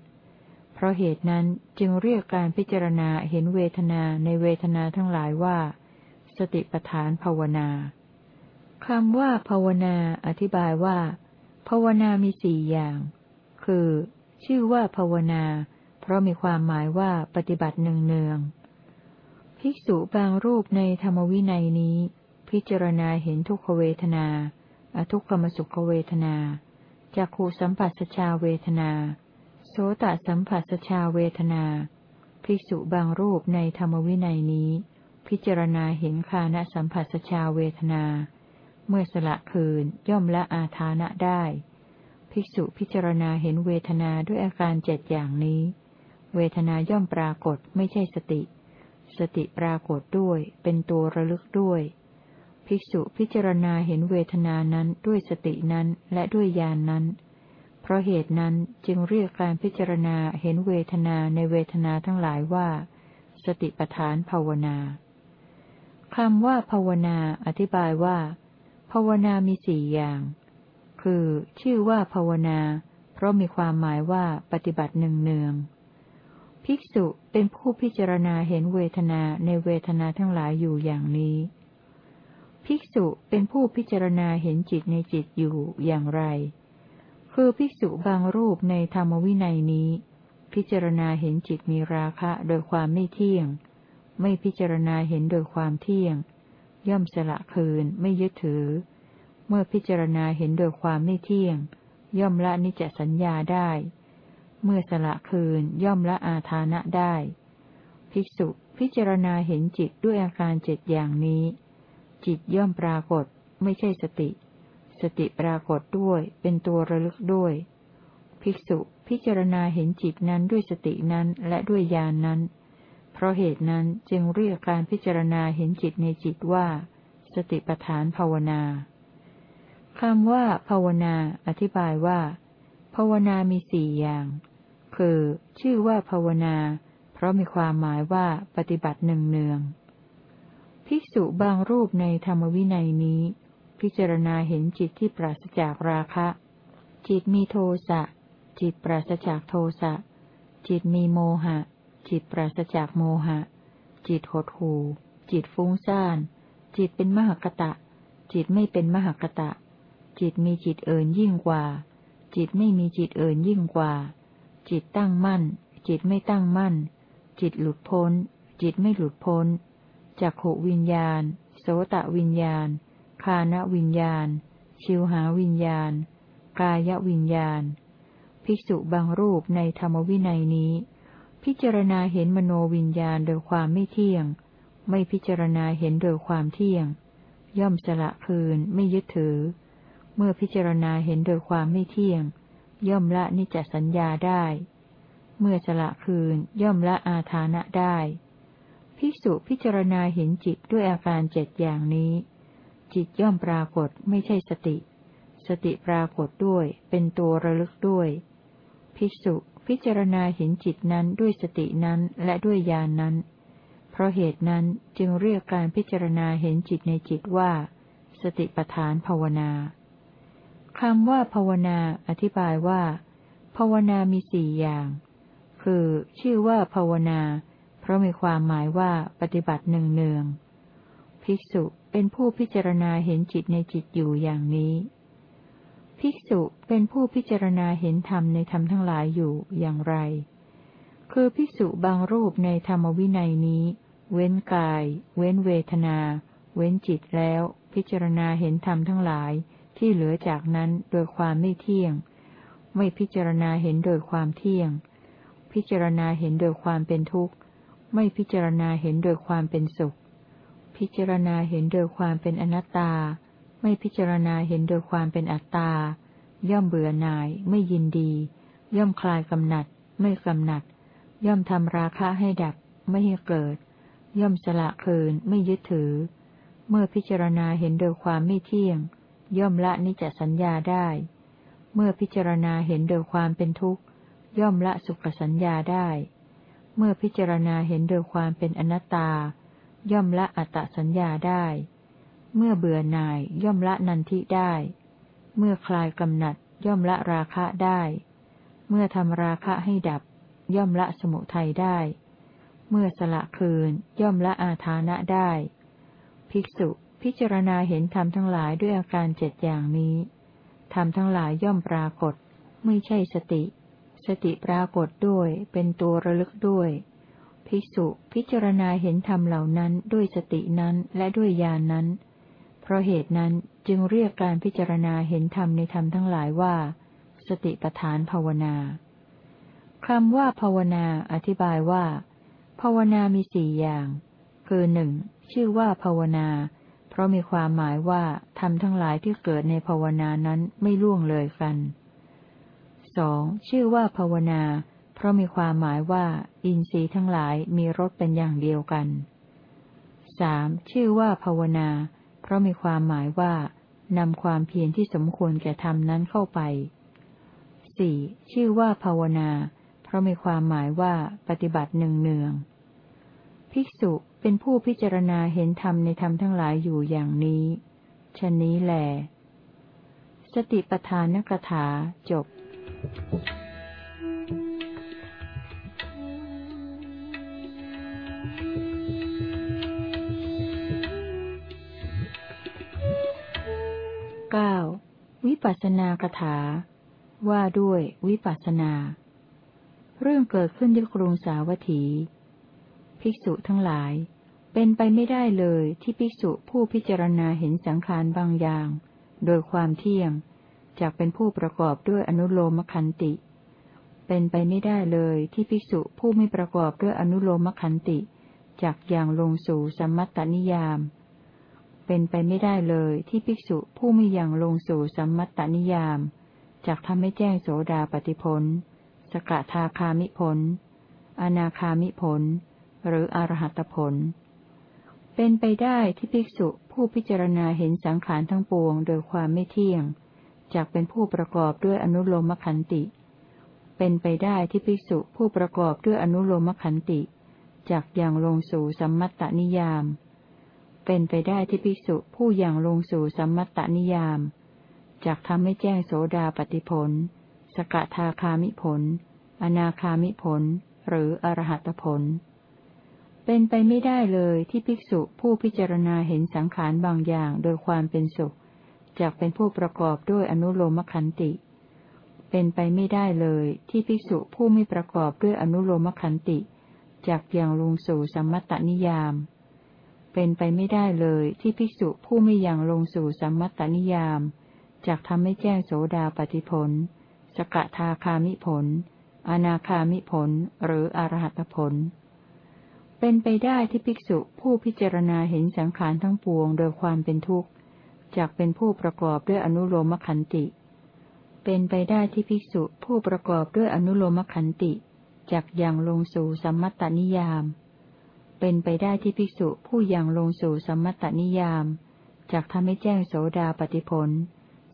เพราะเหตุนั้นจึงเรียกการพิจารณาเห็นเวทนาในเวทนาทั้งหลายว่า สติปทานภาวนาคำว่าภาวนาอธิบายว่า ภาวนามีสี่อย่าง คือ ชื่อว่าภาวนา เพราะมีความหมายว่าปฏิบัติเนืองๆภิกษุบางรูปในธรรมวินัยนี้ พิจารณาเห็นทุกขเวทนา อทุกขมสุขเวทนาจักขูสัมผัสชาเวทนา โสตสัมผัสชาเวทนา ภิกษุบางรูปในธรรมวินัยนี้ พิจารณาเห็นคานสัมผัสชาเวทนา เมื่อสละคืนย่อมละอาทานะได้ ภิกษุพิจารณาเห็นเวทนาด้วยอาการเจ็ดอย่างนี้ เวทนาย่อมปรากฏไม่ใช่สติ สติปรากฏด้วย เป็นตัวระลึกด้วย ภิกษุพิจารณาเห็นเวทนานั้นด้วยสตินั้นและด้วยญาณนนั้น เพราะเหตุนั้นจึงเรียกการพิจารณาเห็นเวทนาในเวทนาทั้งหลายว่า สติปทานภาวนาคำว่าภาวนา อธิบายว่า ภาวนามีสี่อย่าง คือ ชื่อว่าภาวนา เพราะมีความหมายว่าปฏิบัติหนึ่งเนือง ภิกษุเป็นผู้พิจารณาเห็นเวทนาในเวทนาทั้งหลายอยู่อย่างนี้ ภิกษุเป็นผู้พิจารณาเห็นจิตในจิตอยู่อย่างไร คือภิกษุบางรูปในธรรมวินัยนี้ พิจารณาเห็นจิตมีราคะโดยความไม่เที่ยง ไม่พิจารณาเห็นโดยความเที่ยง ย่อมสละคืนไม่ยึดถือ เมื่อพิจารณาเห็นโดยความไม่เที่ยง ย่อมละนิจสัญญาได้ เมื่อสละคืนย่อมละอาทานะได้ ภิกษุพิจารณาเห็นจิตด้วยอาการเจ็ดอย่างนี้ จิตย่อมปรากฏไม่ใช่สติ สติปรากฏด้วยเป็นตัวระลึกด้วย ภิกษุพิจารณาเห็นจิตนั้นด้วยสตินั้นและด้วยญาณนนั้น เพราะเหตุนั้นจึงเรียกการพิจารณาเห็นจิตในจิตว่า สติปทานภาวนา คำว่าภาวนา อธิบายว่า ภาวนามีสี่อย่าง คือ ชื่อว่าภาวนา เพราะมีความหมายว่าปฏิบัติหนึ่งเนืองภิกษุบางรูปในธรรมวินัยนี้ พิจารณาเห็นจิตที่ปราศจากราคะ จิตมีโทสะ จิตปราศจากโทสะ จิตมีโมหะ จิตปราศจากโมหะ จิตหดหู จิตฟุ้งซ่าน จิตเป็นมหกตะ จิตไม่เป็นมหกตะ จิตมีจิตเอินยิ่งกว่า จิตไม่มีจิตเอินยิ่งกว่า จิตตั้งมั่น จิตไม่ตั้งมั่น จิตหลุดพ้น จิตไม่หลุดพ้นจักขวิญญาณ โสตวิญญาณ คานวิญญาณ ชิวหาวิญญาณ กายวิญญาณ ภิกษุบางรูปในธรรมวินัยนี้ พิจารณาเห็นมโนวิญญาณโดยความไม่เที่ยง ไม่พิจารณาเห็นโดยความเที่ยง ย่อมสละคืนไม่ยึดถือ มื่อพิจารณาเห็นโดยความไม่เที่ยง ย่อมละนิจสัญญาได้ เมื่อสละคืนย่อมละอาทานะได้ ภิกษุพิจารณาเห็นจิตด้วยอาการเจ็ดอย่างนี้ จิตย่อมปรากฏไม่ใช่สติ สติปรากฏด้วย เป็นตัวระลึกด้วย ภิกษุพิจารณาเห็นจิตนั้นด้วยสตินั้นและด้วยญาณนนั้น เพราะเหตุนั้นจึงเรียกการพิจารณาเห็นจิตในจิตว่า สติปทานภาวนา คำว่าภาวนาอธิบายว่า ภาวนามีสี่อย่าง คือชื่อว่าภาวนา เพราะมีความหมายว่าปฏิบัติหนึ่งเนือง ภิกษุเป็นผู้พิจารณาเห็นจิตในจิตอยู่อย่างนี้ ภิกษุเป็นผู้พิจารณาเห็นธรรมในธรรมทั้งหลายอยู่อย่างไร คือภิกษุบางรูปในธรรมวินัยนี้ เว้นกาย เว้นเวทนา เว้นจิตแล้ว พิจารณาเห็นธรรมทั้งหลาย ที่เหลือจากนั้นโดยความไม่เที่ยง ไม่พิจารณาเห็นโดยความเที่ยง พิจารณาเห็นโดยความเป็นทุกข์ ไม่พิจารณาเห็นโดยความเป็นสุข พิจารณาเห็นโดยความเป็นอนัตตา ไม่พิจารณาเห็นโดยความเป็นอัตตา ย่อมเบื่อหน่าย ไม่ยินดี ย่อมคลายกำหนัด ไม่กำหนัด ย่อมทำราคะให้ดับ ไม่ให้เกิด ย่อมสละคืน ไม่ยึดถือ เมื่อพิจารณาเห็นโดยความไม่เที่ยง ย่อมละนิจสัญญาได้ เมื่อพิจารณาเห็นโดยความเป็นทุกข์ ย่อมละสุขสัญญาได้ เมื่อพิจารณาเห็นโดยความเป็นอนัตตา ย่อมละอัตตสัญญาได้ เมื่อเบื่อหน่ายย่อมละนันทิได้ เมื่อคลายกำหนัดย่อมละราคะได้ เมื่อทำราคะให้ดับ ย่อมละสมุทัยได้ เมื่อสละคืนย่อมละอาทานะได้ ภิกษุ พิจารณาเห็นธรรมทั้งหลายด้วยอาการเจ็ดอย่างนี้ ธรรมทั้งหลายย่อมปรากฏ ไม่ใช่สติ สติปรากฏด้วย เป็นตัวระลึกด้วย ภิกษุพิจารณาเห็นธรรมเหล่านั้นด้วยสตินั้นและด้วยญาณนนั้น เพราะเหตุนั้นจึงเรียกการพิจารณาเห็นธรรมในธรรมทั้งหลายว่า สติปทานภาวนาคำว่าภาวนาอธิบายว่า ภาวนามีสี่อย่าง คือหนึ่งชื่อว่าภาวนา ราะมีความหมายว่าทำทั้งหลายที่เกิดในภาวนานั้นไม่ล่วงเลยกันสองชื่อว่าภาวนา เพราะมีความหมายว่า อินทรีย์ทั้งหลายมีรสเป็นอย่างเดียวกันสามชื่อว่าภาวนา เพราะมีความหมายว่านำความเพียรที่สมควรแก่ธรรมนั้นเข้าไปสี่ชื่อว่าภาวนา เพราะมีความหมายว่าปฏิบัติหนึ่งเนือง ภิกษุ เป็นผู้พิจารณาเห็นธรรมในธรรมทั้งหลายอยู่อย่างนี้ชนนี้แหลสติปทานกถาจบเก้าวิปัสสนากถา ว่าด้วยวิปัสสนา เรื่องเกิดขึ้นที่กรุงสาวัตถี ภิกษุทั้งหลาย เป็นไปไม่ได้เลยที่ภิกษุผู้พิจารณาเห็นสังขารบางอย่าง โดยความเที่ยงจากเป็นผู้ประกอบด้วยอนุโลมขันติ เป็นไปไม่ได้เลยที่ภิกษุผู้ไม่ประกอบด้วยอนุโลมขันติจากอย่างลงสู่สมมัตตนิยาม เป็นไปไม่ได้เลยที่ภิกษุผู้ไม่อย่างลงสู่สมมัตตนิยามจากทำให้แจ้งโสดาปฏิพลสกทาคามิผลอนาคามิผล หรืออรหัตผล เป็นไปได้ที่ภิกษุผู้พิจารณาเห็นสังขารทั้งปวงโดยความไม่เที่ยงจากเป็นผู้ประกอบด้วยอนุโลมขันติ เป็นไปได้ที่ภิกษุผู้ประกอบด้วยอนุโลมขันติจากอย่างลงสู่สัมมัตตนิยาม เป็นไปได้ที่ภิกษุผู้อย่างลงสู่สัมมัตตนิยามจากทำให้แจ้งโสดาปฏิผล สกทาคามิผล อนาคามิผล หรืออรหัตผล เป็นไปไม่ได้เลยที่ภิกษุผู้พิจารณาเห็นสังขารบางอย่างโดยความเป็นสุขจากเป็นผู้ประกอบด้วยอนุโลมขันติ เป็นไปไม่ได้เลยที่ภิกษุผู้ไม่ประกอบด้วยอนุโลมขันติจากอย่างลงสู่สัมมัตตนิยาม เป็นไปไม่ได้เลยที่ภิกษุผู้ไม่อย่างลงสู่สัมมัตตนิยามจากทำให้แจ้งโสดาปฏิผล สกทาคามิผล อนาคามิผล หรืออรหัตผล เป็นไปได้ที่ภิกษุผู้พิจารณาเห็นสังขารทั้งปวงโดยความเป็นทุกข์จากเป็นผู้ประกอบด้วยอนุโลมขันติ เป็นไปได้ที่ภิกษุผู้ประกอบด้วยอนุโลมขันติจากอย่างลงสู่สัมมัตตนิยาม เป็นไปได้ที่ภิกษุผู้อย่างลงสู่สัมมัตตนิยามจากทำให้แจ้งโสดาปฏิผล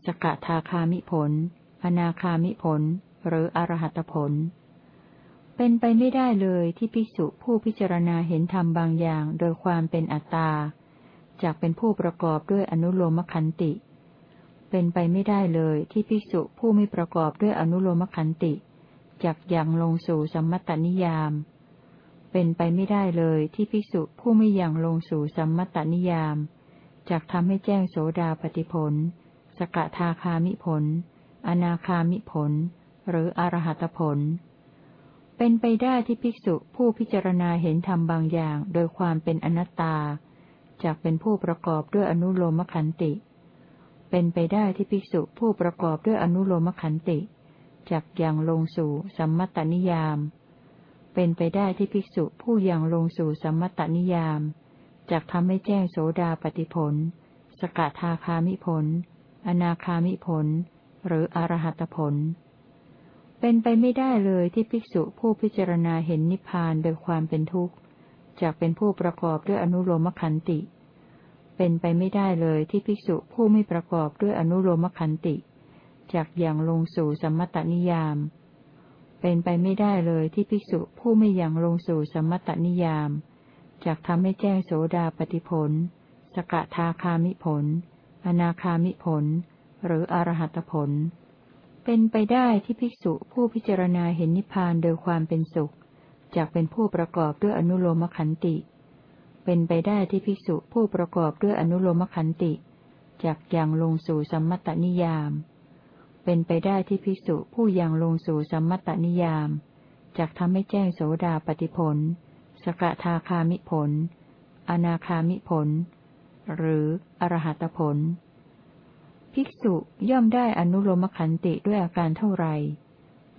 สกทาคามิผล อนาคามิผล หรืออรหัตผล เป็นไปไม่ได้เลยที่ภิกษุผู้พิจารณาเห็นธรรมบางอย่างโดยความเป็นอัตตาจากเป็นผู้ประกอบด้วยอนุโลมขันติ เป็นไปไม่ได้เลยที่ภิกษุผู้ไม่ประกอบด้วยอนุโลมขันติจากอย่างลงสู่สัมมตนิยาม เป็นไปไม่ได้เลยที่ภิกษุผู้ไม่อย่างลงสู่สัมมตนิยามจากทำให้แจ้งโสดาปฏิผล สกทาคามิผล อนาคามิผล หรืออรหัตผล เป็นไปได้ที่ภิกษุผู้พิจารณาเห็นธรรมบางอย่าง โดยความเป็นอนัตตาจากเป็นผู้ประกอบด้วยอนุโลมขันติ เป็นไปได้ที่ภิกษุผู้ประกอบด้วยอนุโลมขันติจากอย่างลงสู่สัมมตนิยาม เป็นไปได้ที่ภิกษุผู้อย่างลงสู่สัมมตนิยามจากทำให้แจ้งโสดาปฏิผล สกทาคามิผล อนาคามิผล หรืออรหัตผล เป็นไปไม่ได้เลยที่ภิกษุผู้พิจารณาเห็นนิพพานโดยความเป็นทุกข์จากเป็นผู้ประกอบด้วยอนุโลมขันติ เป็นไปไม่ได้เลยที่ภิกษุผู้ไม่ประกอบด้วยอนุโลมขันติจากอย่างลงสู่สัมมตนิยาม เป็นไปไม่ได้เลยที่ภิกษุผู้ไม่ยังลงสู่สัมมตนิยามจากทำให้แจ้งโสดาปฏิผล สกทาคามิผล อนาคามิผล หรืออรหัตผล เป็นไปได้ที่ภิกษุผู้พิจารณาเห็นนิพพานโดยความเป็นสุขจากเป็นผู้ประกอบด้วยอนุโลมขันติ เป็นไปได้ที่ภิกษุผู้ประกอบด้วยอนุโลมขันติจากอย่างลงสู่สัมมตนิยาม เป็นไปได้ที่ภิกษุผู้ยังลงสู่สัมมตนิยามจากทำให้แจ้งโสดาปฏิผล สกทาคามิผล อนาคามิผล หรืออรหัตผล ภิกษุย่อมได้อนุโลมขันติด้วยอาการเท่าไร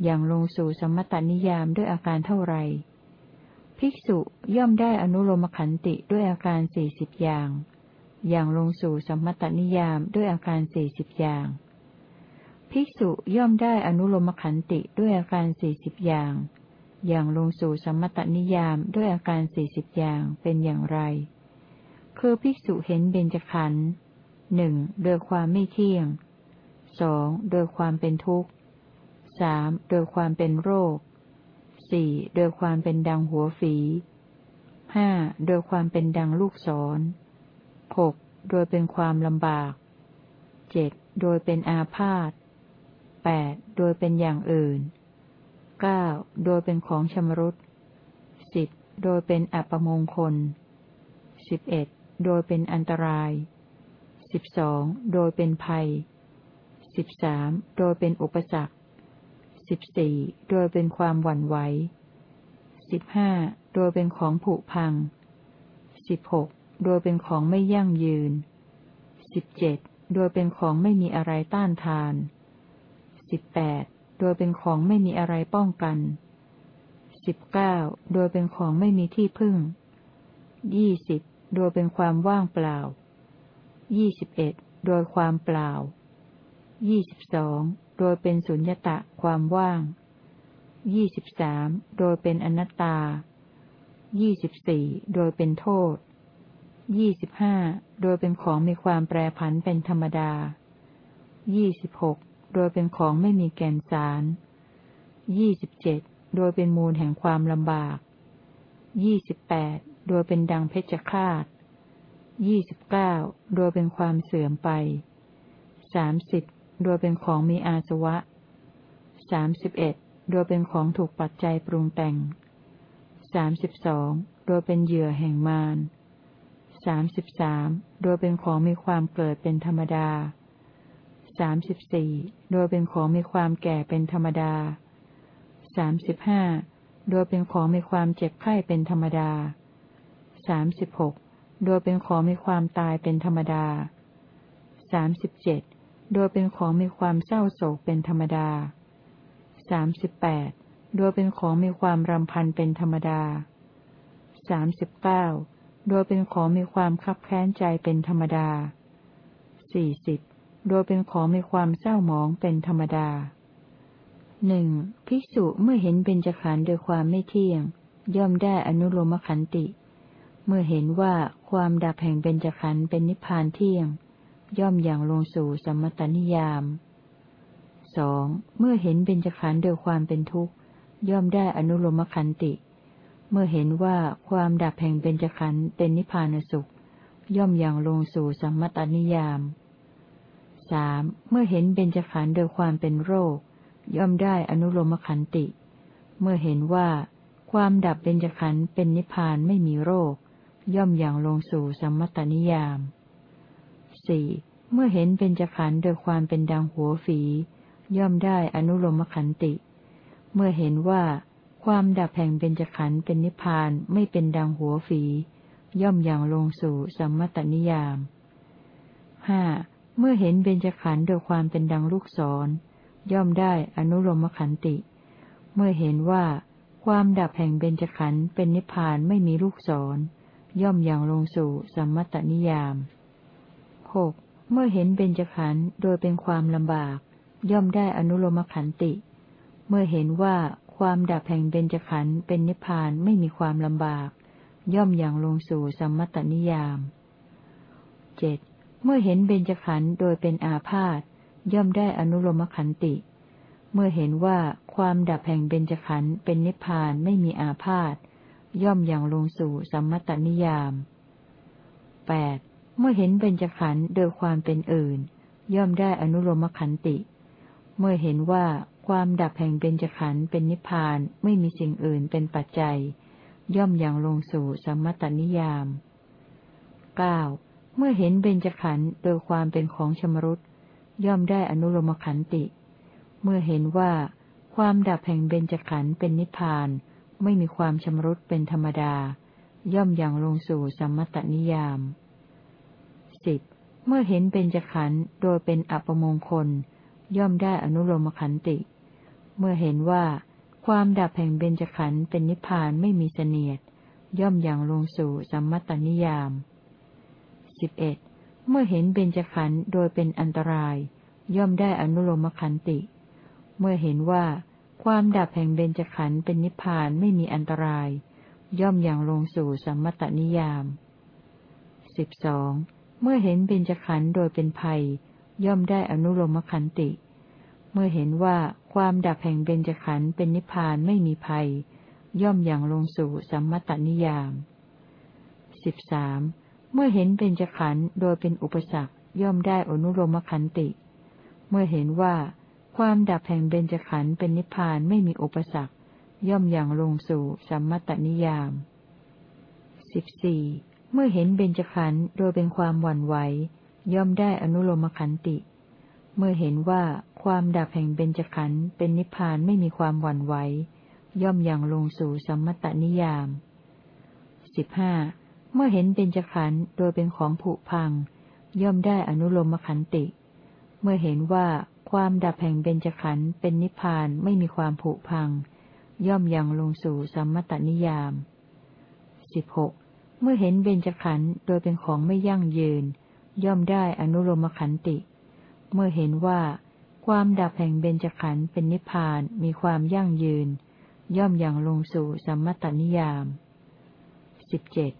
อย่างลงสู่สมตนิยามด้วยอาการเท่าไร ภิกษุย่อมได้อนุโลมขันติด้วยอาการสี่สิบอย่าง อย่างลงสู่สมตนิยามด้วยอาการสี่สิบอย่าง ภิกษุย่อมได้อนุโลมขันติด้วยอาการสี่สิบอย่าง อย่างลงสู่สมตนิยามด้วยอาการสี่สิบอย่างเป็นอย่างไร คือภิกษุเห็นเบญจขันธ์ หนึ่งโดยความไม่เที่ยงสองโดยความเป็นทุกข์สามโดยความเป็นโรคสี่โดยความเป็นดังหัวฝีห้าโดยความเป็นดังลูกศรหกโดยเป็นความลำบากเจ็ดโดยเป็นอาพาธแปดโดยเป็นอย่างอื่นเก้าโดยเป็นของชำรุดสิบโดยเป็นอัปมงคลสิบเอ็ดโดยเป็นอันตราย สิบสองโดยเป็นภัยสิบสามโดยเป็นอุปสรรคสิบสี่โดยเป็นความหวั่นไหวสิบห้าโดยเป็นของผุพังสิบหกโดยเป็นของไม่ยั่งยืนสิบเจ็ดโดยเป็นของไม่มีอะไรต้านทานสิบแปดโดยเป็นของไม่มีอะไรป้องกันสิบเก้าโดยเป็นของไม่มีที่พึ่งยี่สิบโดยเป็นความว่างเปล่า ยี่สิบเอ็ดโดยความเปล่ายี่สิบสองโดยเป็นสุญญตะความว่างยี่สิบสามโดยเป็นอนัตตายี่สิบสี่โดยเป็นโทษยี่สิบห้าโดยเป็นของมีความแปรผันเป็นธรรมดายี่สิบหกโดยเป็นของไม่มีแก่นสารยี่สิบเจ็ดโดยเป็นมูลแห่งความลำบากยี่สิบแปดโดยเป็นดังเพชฌฆาต ยี่สิบเก้าโดยเป็นความเสื่อมไปสามสิบโดยเป็นของมีอาสวะสามสิบเอ็ดโดยเป็นของถูกปัจจัยปรุงแต่งสามสิบสองโดยเป็นเหยื่อแห่งมารสามสิบสามโดยเป็นของมีความเกิดเป็นธรรมดาสามสิบสี่โดยเป็นของมีความแก่เป็นธรรมดาสามสิบห้าโดยเป็นของมีความเจ็บไข้เป็นธรรมดาสามสิบหก โดยเป็นของมีความตายเป็นธรรมดาสามสิบเจ็ดโดยเป็นของมีความเศร้าโศกเป็นธรรมดาสามสิบแปดโดยเป็นของมีความรำพันเป็นธรรมดาสามสิบเก้าโดยเป็นของมีความคับแค้นใจเป็นธรรมดาสี่สิบโดยเป็นของมีความเศร้าหมองเป็นธรรมดาหนึ่งภิกษุเมื่อเห็นเบญจขันธ์โดยความไม่เที่ยง ย่อมได้อนุโลมขันติ เมื่อเห็นว่าความดับแห่งเบญจขันธ์เป็นนิพพานเที่ยง ย่อมอย่างลงสู่สัมมตนิยามสองเมื่อเห็นเบญจขันธ์โดยความเป็นทุกข์ ย่อมได้อนุโลมขันติ เมื่อเห็นว่าความดับแห่งเบญจขันธ์เป็นนิพพานสุข ย่อมอย่างลงสู่สัมมตนิยามสามเมื่อเห็นเบญจขันธ์โดยความเป็นโรค ย่อมได้อนุโลมขันติ เมื่อเห็นว่า ความดับเบญจขันธ์เป็นนิพพานไม่มีโรค ย่อมอย่างลงสู่สัมมตนิยามสี่เมื่อเห็นเป็นจขันโดยความเป็นดังหัวฝี ย่อมได้อนุโลมขันติ เมื่อเห็นว่า ความดับแห่งเป็นจขันเป็นนิพพานไม่เป็นดังหัวฝี ย่อมอย่างลงสู่สัมมตนิยามห้าเมื่อเห็นเบญจขันธ์โดยความเป็นดังลูกศร ย่อมได้อนุโลมขันติ เมื่อเห็นว่า ความดับแห่งเบญจขันธ์เป็นนิพพานไม่มีลูกศร ย่อมอย่างลงสู่สัมมตนิยามหกเมื่อเห็นเบญจขันธ์โดยเป็นความลำบาก ย่อมได้อนุโลมขันติ เมื่อเห็นว่าความดับแห่งเบญจขันธ์เป็นนิพพานไม่มีความลำบาก ย่อมอย่างลงสู่สัมมตนิยามเจ็ดเมื่อเห็นเบญจขันธ์โดยเป็นอาพาธย่อมได้อนุโลมขันติ เมื่อเห็นว่าความดับแห่งเบญจขันธ์เป็นนิพพานไม่มีอาพาธ ย่อมอย่างลงสู่สัมมตนิยามแปดเมื่อเห็นเบญจขันธ์โดยความเป็นอื่น ย่อมได้อนุโลมขันติ เมื่อเห็นว่าความดับแห่งเบญจขันธ์เป็นนิพพานไม่มีสิ่งอื่นเป็นปัจจัย ย่อมอย่างลงสู่สัมมตนิยามเก้าเมื่อเห็นเบญจขันธ์โดยความเป็นของชมรุตย่อมได้อนุโลมขันติ เมื่อเห็นว่าความดับแห่งเบญจขันธ์เป็นนิพพาน ไม่มีความชมรุตเป็นธรรมดา ย่อมอย่างลงสู่สัมมตนิยามสิบเมื่อเห็นเบญจขันโดยเป็นอัปมงคล ย่อมได้อนุโลมขันติ เมื่อเห็นว่า ความดับแห่งเบญจขันธ์เป็นนิพพานไม่มีเสนียด ย่อมอย่างลงสู่สัมมตนิยามสิบเอ็ดเมื่อเห็นเบญจขันธ์โดยเป็นอันตราย ย่อมได้อนุโลมขันติ เมื่อเห็นว่า ความดับแห่งเบญจขันธ์เป็นนิพพานไม่มีอันตราย ย่อมอย่างลงสู่สัมมตนิยามสิบสองเมื่อเห็นเบญจขันธ์โดยเป็นภัย ย่อมได้อนุโลมขันติ เมื่อเห็นว่าความดับแห่งเบญจขันธ์เป็นนิพพานไม่มีภัย ย่อมอย่างลงสู่สัมมตนิยามสิบสามเมื่อเห็นเบญจขันธ์โดยเป็นอุปสรรคย่อมได้อนุโลมขันติ เมื่อเห็นว่า ความดับแห่งเบญจขันธ์เป็นนิพพานไม่มีอุปสรรค ย่อมอย่างลงสู่สัมมตนิยามสิบสี่เมื่อเห็นเบญจขันธ์โดยเป็นความหวั่นไหวย่อมได้อนุโลมขันติ เมื่อเห็นว่าความดับแห่งเบญจขันธ์เป็นนิพพานไม่มีความหวั่นไหวย่อมอย่างลงสู่สัมมตนิยามสิบห้าเมื่อเห็นเบญจขันธ์โดยเป็นของผุพัง ย่อมได้อนุโลมขันติ เมื่อเห็นว่า ความดับแห่งเบญจขันธ์เป็นนิพพานไม่มีความผุพัง ย่อมยังลงสู่สัมมตนิยามสิบหกเมื่อเห็นเบญจขันธ์โดยเป็นของไม่ยั่งยืน ย่อมได้อนุโลมขันติ เมื่อเห็นว่า ความดับแห่งเบญจขันธ์เป็นนิพพานมีความยั่งยืน ย่อมยังลงสู่สัมมตนิยามสิบเจ็ด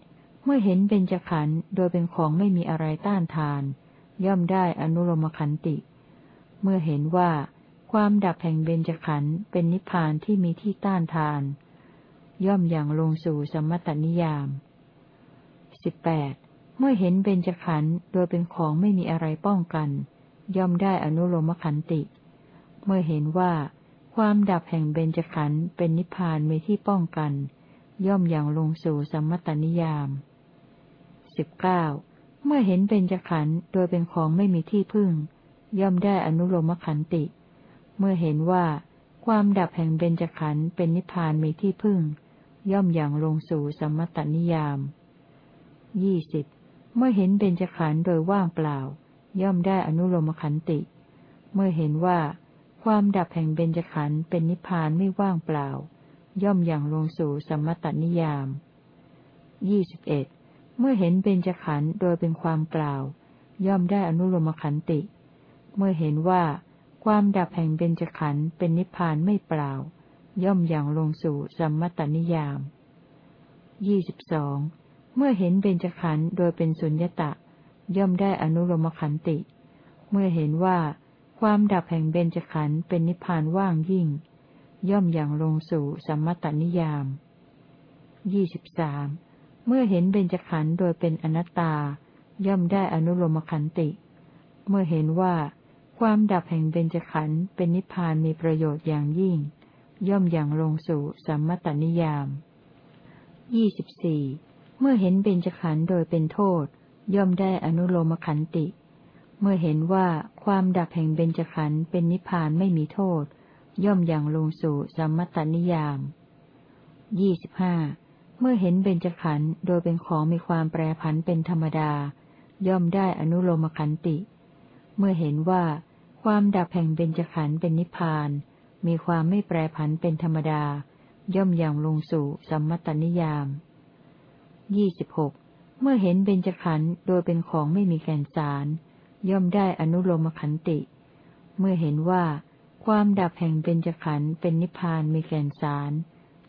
เมื่อเห็นเบญจขันธ์โดยเป็นของไม่มีอะไรต้านทาน ย่อมได้อนุโลมขันติ เมื่อเห็นว่าความดับแห่งเบญจขันธ์เป็นนิพพานที่มีที่ต้านทาน ย่อมอย่างลงสู่สมมตนิยามสิบแปดเมื่อเห็นเบญจขันธ์โดยเป็นของไม่มีอะไรป้องกัน ย่อมได้อนุโลมขันติ เมื่อเห็นว่าความดับแห่งเบญจขันธ์เป็นนิพพานมีที่ป้องกัน ย่อมอย่างลงสู่สมมตนิยามสิบเก้าเมื่อเห็นเบญจขันธ์โดยเป็นของไม่มีที่พึ่ง ย่อมได้อนุโลมขันติ เมื่อเห็นว่า ความดับแห่งเบญจขันธ์เป็นนิพพานมีที่พึ่ง ย่อมอย่างลงสู่สมมตนิยามยี่สิบเมื่อเห็นเบญจขันธ์โดยว่างเปล่า ย่อมได้อนุโลมขันติ เมื่อเห็นว่า ความดับแห่งเบญจขันธ์เป็นนิพพานไม่ว่างเปล่า ย่อมอย่างลงสู่สมมตนิยามยี่สิบเอ็ดเมื่อเห็นเบญจขันธ์โดยเป็นความเปล่า ย่อมได้อนุโลมขันติเมื่อเห็นว่า ความดับแห่งเบญจขันธ์เป็นนิพพานไม่เปล่า ย่อมอย่างลงสู่สัมมตนิยามยี่สิบสองเมื่อเห็นเบญจขันธ์โดยเป็นสุญญตะ ย่อมได้อนุโลมขันติ เมื่อเห็นว่า ความดับแห่งเบญจขันธ์เป็นนิพพานว่างยิ่ง ย่อมอย่างลงสู่สัมมตนิยามยี่สิบสามเมื่อเห็นเบญจขันธ์โดยเป็นอนัตตา ย่อมได้อนุโลมขันติ เมื่อเห็นว่า ความดับแห่งเบญจขันธ์เป็นนิพพานมีประโยชน์อย่างยิ่ง ย่อมอย่างลงสู่สัมมตนิยามยี่สิบสี่เมื่อเห็นเบญจขันธ์โดยเป็นโทษ ย่อมได้อนุโลมขันติ เมื่อเห็นว่าความดับแห่งเบญจขันธ์เป็นนิพพานไม่มีโทษ ย่อมอย่างลงสู่สัมมตนิยามยี่สิบห้าเมื่อเห็นเบญจขันธ์โดยเป็นของมีความแปรผันเป็นธรรมดา ย่อมได้อนุโลมขันติ เมื่อเห็นว่า ความดับแห่งเบญจขันธ์เป็นนิพพาน มีความไม่แปรผันเป็นธรรมดา ย่อมอย่างลงสู่สัมมตนิยามยี่สิบหกเมื่อเห็นเบญจขันธ์โดยเป็นของไม่มีแก่นสาร ย่อมได้อนุโลมขันติ เมื่อเห็นว่า ความดับแห่งเบญจขันธ์เป็นนิพพานมีแก่นสาร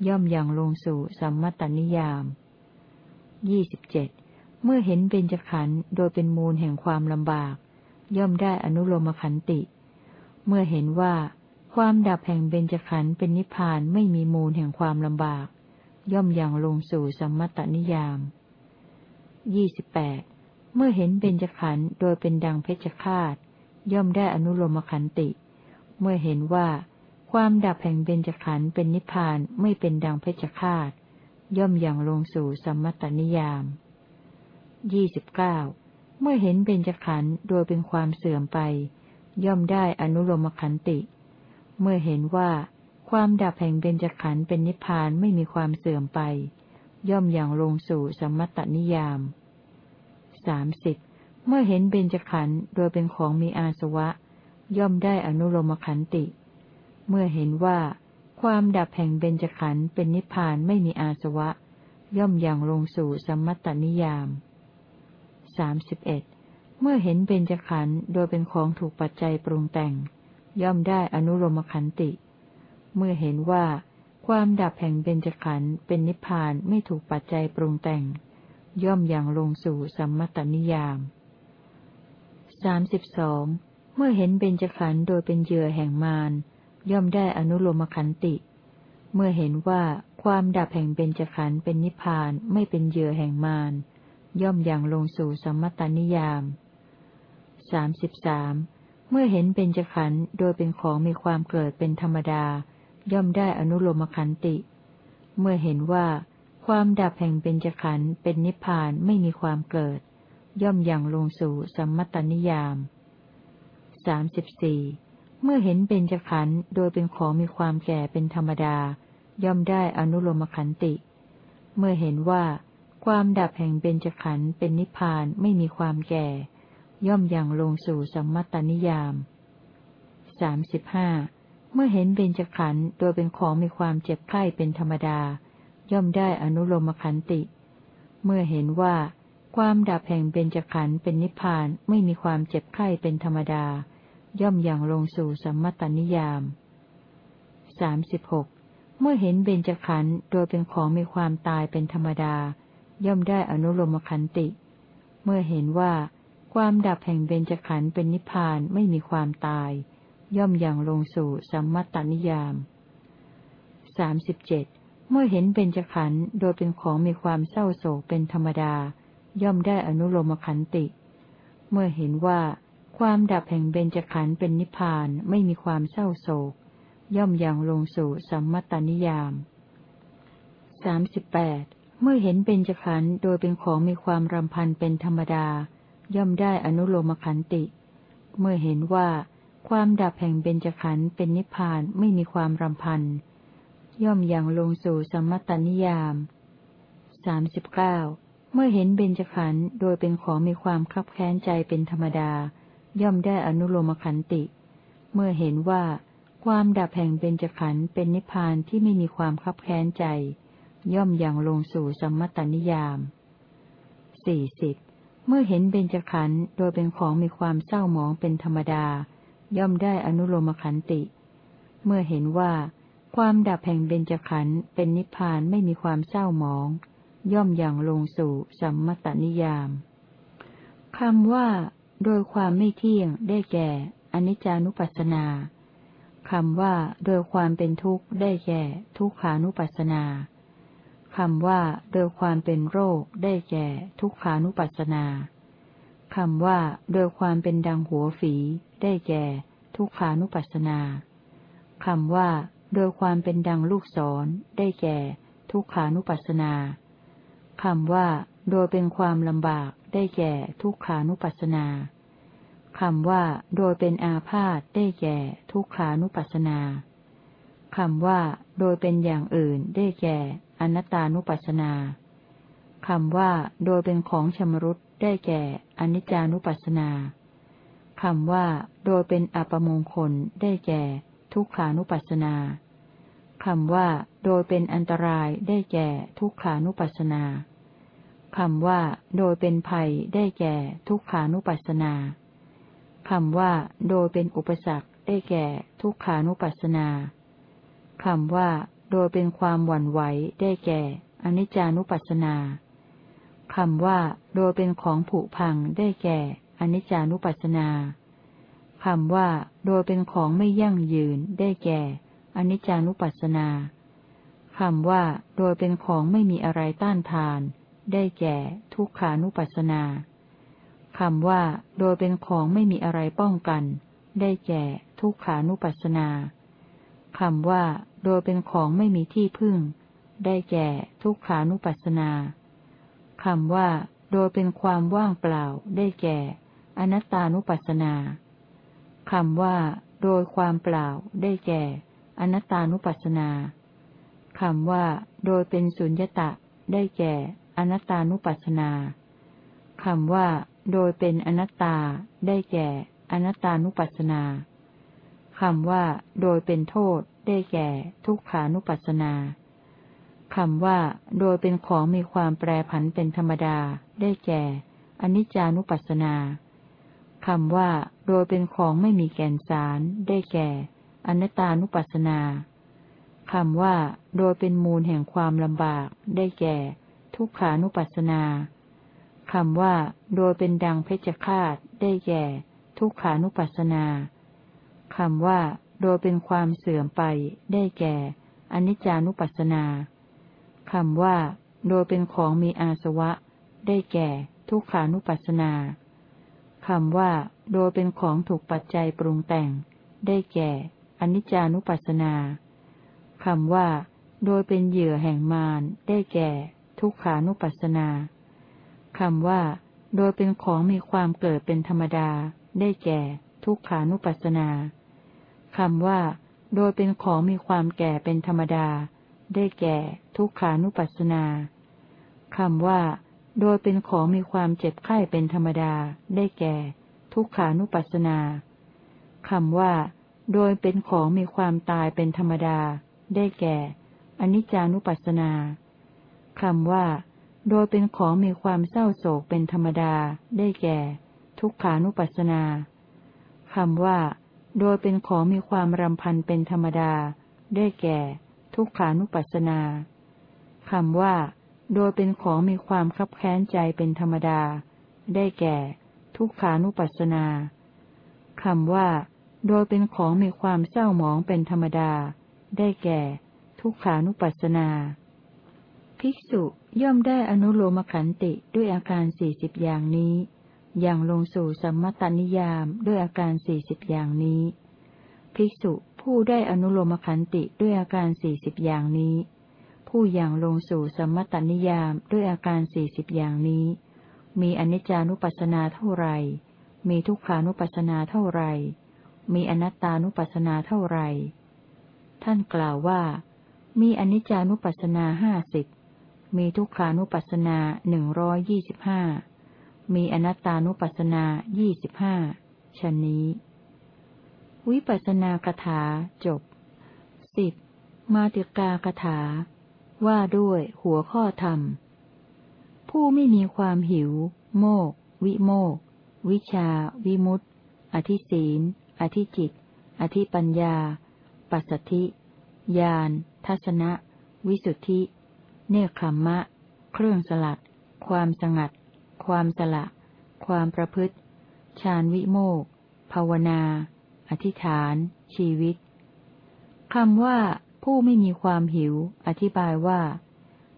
ย่อมยังลงสู่สัมมตนิยามยี่สิบเจ็ดเมื่อเห็นเบญจขันธ์โดยเป็นมูลแห่งความลำบาก ย่อมได้อนุโลมขันติ เมื่อเห็นว่า ความดับแห่งเบญจขันธ์เป็นนิพพานไม่มีมูลแห่งความลำบาก ย่อมอยังลงสู่สัมมตนิยามยี่สิบแปดเมื่อเห็นเบญจขันธ์โดยเป็นดังเพชฌฆาต ย่อมได้อนุโลมขันติ เมื่อเห็นว่า ความดับแห่งเบญจขันธ์เป็นนิพพานไม่เป็นดังเพชฌฆาต ย่อมอยังลงสู่สัมมตนิยามยี่สิบเก้า เมื่อเห็นเบญจขันธ์โดยเป็นความเสื่อมไป ย่อมได้อนุโลมขันติ เมื่อเห็นว่า ความดับแห่งเบญจขันธ์เป็นนิพพานไม่มีความเสื่อมไป ย่อมอย่างลงสู่สมมตนิยามสามสิบเมื่อเห็นเบญจขันธ์โดยเป็นของมีอาสวะ ย่อมได้อนุโลมขันติ เมื่อเห็นว่า ความดับแห่งเบญจขันธ์เป็นนิพพานไม่มีอาสวะ ย่อมอย่างลงสู่สมมตนิยาม สามสิบเอ็ดเมื่อเห็นเบญจขันธ์โดยเป็นของถูกปัจจัยปรุงแต่ง ย่อมได้อนุโลมขันติ เมื่อเห็นว่า ความดับแห่งเบญจขันธ์เป็นนิพพานไม่ถูกปัจจัยปรุงแต่ง ย่อมอย่างลงสู่สัมมตนิยามสามสิบสองเมื่อเห็นเบญจขันธ์โดยเป็นเหยื่อแห่งมารย่อมได้อนุโลมขันติ เมื่อเห็นว่าความดับแห่งเบญจขันธ์เป็นนิพพานไม่เป็นเหยื่อแห่งมาร ย่อมอย่างลงสู่สัมมตานิยามสามสิบสามเมื่อเห็นเบญจขันโดยเป็นของมีความเกิดเป็นธรรมดา ย่อมได้อนุโลมขันติ เมื่อเห็นว่า ความดับแห่งเบญจขันเป็นนิพพานไม่มีความเกิด ย่อมอย่างลงสู่สัมมตานิยามสามสิบสี่เมื่อเห็นเบญจขันโดยเป็นของมีความแก่เป็นธรรมดา ย่อมได้อนุโลมขันติ เมื่อเห็นว่า ความดับแห่งเบญจขันธ์เป็นนิพพานไม่มีความแก่ ย่อมยังลงสู่สัมมตนิยามสามสิบห้าเมื่อเห็นเบญจขันธ์โดยเป็นของมีความเจ็บไข้เป็นธรรมดา ย่อมได้อนุโลมขันติ เมื่อเห็นว่า ความดับแห่งเบญจขันธ์เป็นนิพพานไม่มีความเจ็บไข้เป็นธรรมดา ย่อมยังลงสู่สัมมตนิยามสามสิบหกเมื่อเห็นเบญจขันธ์โดยเป็นของมีความตายเป็นธรรมดา ย่อมได้อนุโลมขันติ เมื่อเห็นว่าความดับแห่งเบญจขันธ์เป็นนิพพานไม่มีความตาย ย่อมอย่างลงสู่สัมมัตตนิยามสามสิบเจ็ดเมื่อเห็นเบญจขันธ์โดยเป็นของมีความเศร้าโศกเป็นธรรมดา ย่อมได้อนุโลมขันติ เมื่อเห็นว่าความดับแห่งเบญจขันธ์เป็นนิพพานไม่มีความเศร้าโศก ย่อมอย่างลงสู่สัมมัตตนิยามสามสิบแปด เมื่อเห็นเบญจขันธ์โดยเป็นของมีความรำพันเป็นธรรมดา ย่อมได้อนุโลมขันติ เมื่อเห็นว่า ความดับแห่งเบญจขันธ์เป็นนิพพานไม่มีความรำพัน ย่อมยังลงสู่สมมตนิยามสามสิบเก้าเมื่อเห็นเบญจขันธ์โดยเป็นของมีความคับแค้นใจเป็นธรรมดา ย่อมได้อนุโลมขันติ เมื่อเห็นว่า ความดับแห่งเบญจขันธ์เป็นนิพพานที่ไม่มีความคับแค้นใจ ย่อมยังลงสู่สมมตนิยามสี่สิบเมื่อเห็นเบญจขันธ์โดยเป็นของมีความเศร้าหมองเป็นธรรมดา ย่อมได้อนุโลมขันติ เมื่อเห็นว่า ความดับแห่งเบญจขันธ์เป็นนิพพานไม่มีความเศร้าหมอง ย่อมยังลงสู่สัมมตนิยามคำว่า โดยความไม่เที่ยงได้แก่อนิจจานุปัสสนาคำว่า โดยความเป็นทุกข์ได้แก่ทุกขานุปัสสนา คำว่าโดยความเป็นโรคได้แก่ ทุกขานุปัสสนาคำว่าโดยความเป็นดังหัวฝี ได้แก่ ทุกขานุปัสสนาคำว่า โดยความเป็นดังลูกศร ได้แก่ ทุกขานุปัสสนาคำว่า โดยเป็นความลำบาก ได้แก่ ทุกขานุปัสสนาคำว่า โดยเป็นอาพาธได้แก่ ทุกขานุปัสสนาคำว่า โดยเป็นอย่างอื่นได้แก่ อนัตตานุปัสสนาคำว่า โดยเป็นของชมรุษได้แก่อนิจจานุปัสสนาคำว่า โดยเป็นอัปมงคลได้แก่ ทุกขานุปัสสนาคำว่า โดยเป็นอันตรายได้แก่ทุกขานุปัสสนาคำว่า โดยเป็นภัยได้แก่ทุกขานุปัสสนาคำว่า โดยเป็นอุปสรรคได้แก่ทุกขานุปัสสนาคำว่า โดยเป็นความหวั่นไหวได้แก่อนิจจานุปัสสนาคำว่า โดยเป็นของผุพังได้แก่อนิจจานุปัสสนาคำว่า โดยเป็นของไม่ยั่งยืนได้แก่อนิจจานุปัสสนาคำว่า โดยเป็นของไม่มีอะไรต้านทาน ได้แก่ ทุกขานุปัสสนาคำว่า โดยเป็นของไม่มีอะไรป้องกัน ได้แก่ ทุกขานุปัสสนาคำว่า โดยเป็นของไม่มีที่พึ่ง ได้แก่ ทุกขานุปัสสนาคำว่า โดยเป็นความว่างเปล่า ได้แก่ อนัตตานุปัสสนาคำว่า โดยความเปล่า ได้แก่ อนัตตานุปัสสนาคำว่า โดยเป็นสุญญตะ ได้แก่ อนัตตานุปัสสนาคำว่า โดยเป็นอนัตตา ได้แก่ อนัตตานุปัสสนาคำว่า โดยเป็นโทษ ได้แก่ ทุกขานุปัสสนาคำว่า โดยเป็นของมีความแปรผันเป็นธรรมดา ได้แก่ อนิจจานุปัสสนาคำว่า โดยเป็นของไม่มีแก่นสาร ได้แก่ อนัตตานุปัสสนาคำว่า โดยเป็นมูลแห่งความลำบาก ได้แก่ ทุกขานุปัสสนาคำว่า โดยเป็นดังเพชฌฆาต ได้แก่ ทุกขานุปัสสนาคำว่า โดยเป็นความเสื่อมไป ได้แก่ อนิจจานุปัสสนาคำว่า โดยเป็นของมีอาสวะ ได้แก่ ทุกขานุปัสสนาคำว่า โดยเป็นของถูกปัจจัยปรุงแต่ง ได้แก่ อนิจจานุปัสสนาคำว่า โดยเป็นเหยื่อแห่งมาร ได้แก่ ทุกขานุปัสสนาคำว่า โดยเป็นของมีความเกิดเป็นธรรมดา ได้แก่ ทุกขานุปัสสนา คำว่า โดยเป็นของมีความแก่เป็นธรรมดา ได้แก่ ทุกขานุปัสสนาคำว่า โดยเป็นของมีความเจ็บไข้เป็นธรรมดา ได้แก่ ทุกขานุปัสสนาคำว่า โดยเป็นของมีความตายเป็นธรรมดา ได้แก่อนิจจานุปัสสนาคำว่า โดยเป็นของมีความเศร้าโศกเป็นธรรมดา ได้แก่ ทุกขานุปัสสนาคำว่า โดยเป็นของมีความรำพันเป็นธรรมดา ได้แก่ ทุกขานุปัสสนาคำว่า โดยเป็นของมีความคับแค้นใจเป็นธรรมดา ได้แก่ ทุกขานุปัสสนาคำว่า โดยเป็นของมีความเศร้าหมองเป็นธรรมดา ได้แก่ ทุกขานุปัสสนา ภิกษุย่อมได้อนุโลมขันติด้วยอาการสี่สิบอย่างนี้ อย่างลงสู่สัมมตานิยามด้วยอาการสี่สิบอย่างนี้ ภิกษุผู้ได้อนุโลมขันติด้วยอาการสี่สิบอย่างนี้ ผู้อย่างลงสู่สัมมตานิยามด้วยอาการสี่สิบอย่างนี้ มีอนิจจานุปัสสนาเท่าไรมีทุกขานุปัสสนาเท่าไรมีอนัตตานุปัสสนาเท่าไรท่านกล่าวว่า มีอนิจจานุปัสสนาห้าสิบมีทุกขานุปัสสนาหนึ่งร้อยยี่สิบห้า มีอนัตตานุปัสสนายี่สิบห้าชนนี้ วิปัสสนากถาจบสิบมาติกากถา ว่าด้วยหัวข้อธรรม ผู้ไม่มีความหิว โมก วิโมก วิชา วิมุตติ อธิศีลอธิจิต อธิปัญญา ปัสสธิญาณทัศนะ วิสุทธิ เนคขมมะ เครื่องสลัด ความสงัด ความสละ ความประพฤติ ฌานวิโมกภาวนา อธิษฐาน ชีวิตคำว่า ผู้ไม่มีความหิว อธิบายว่า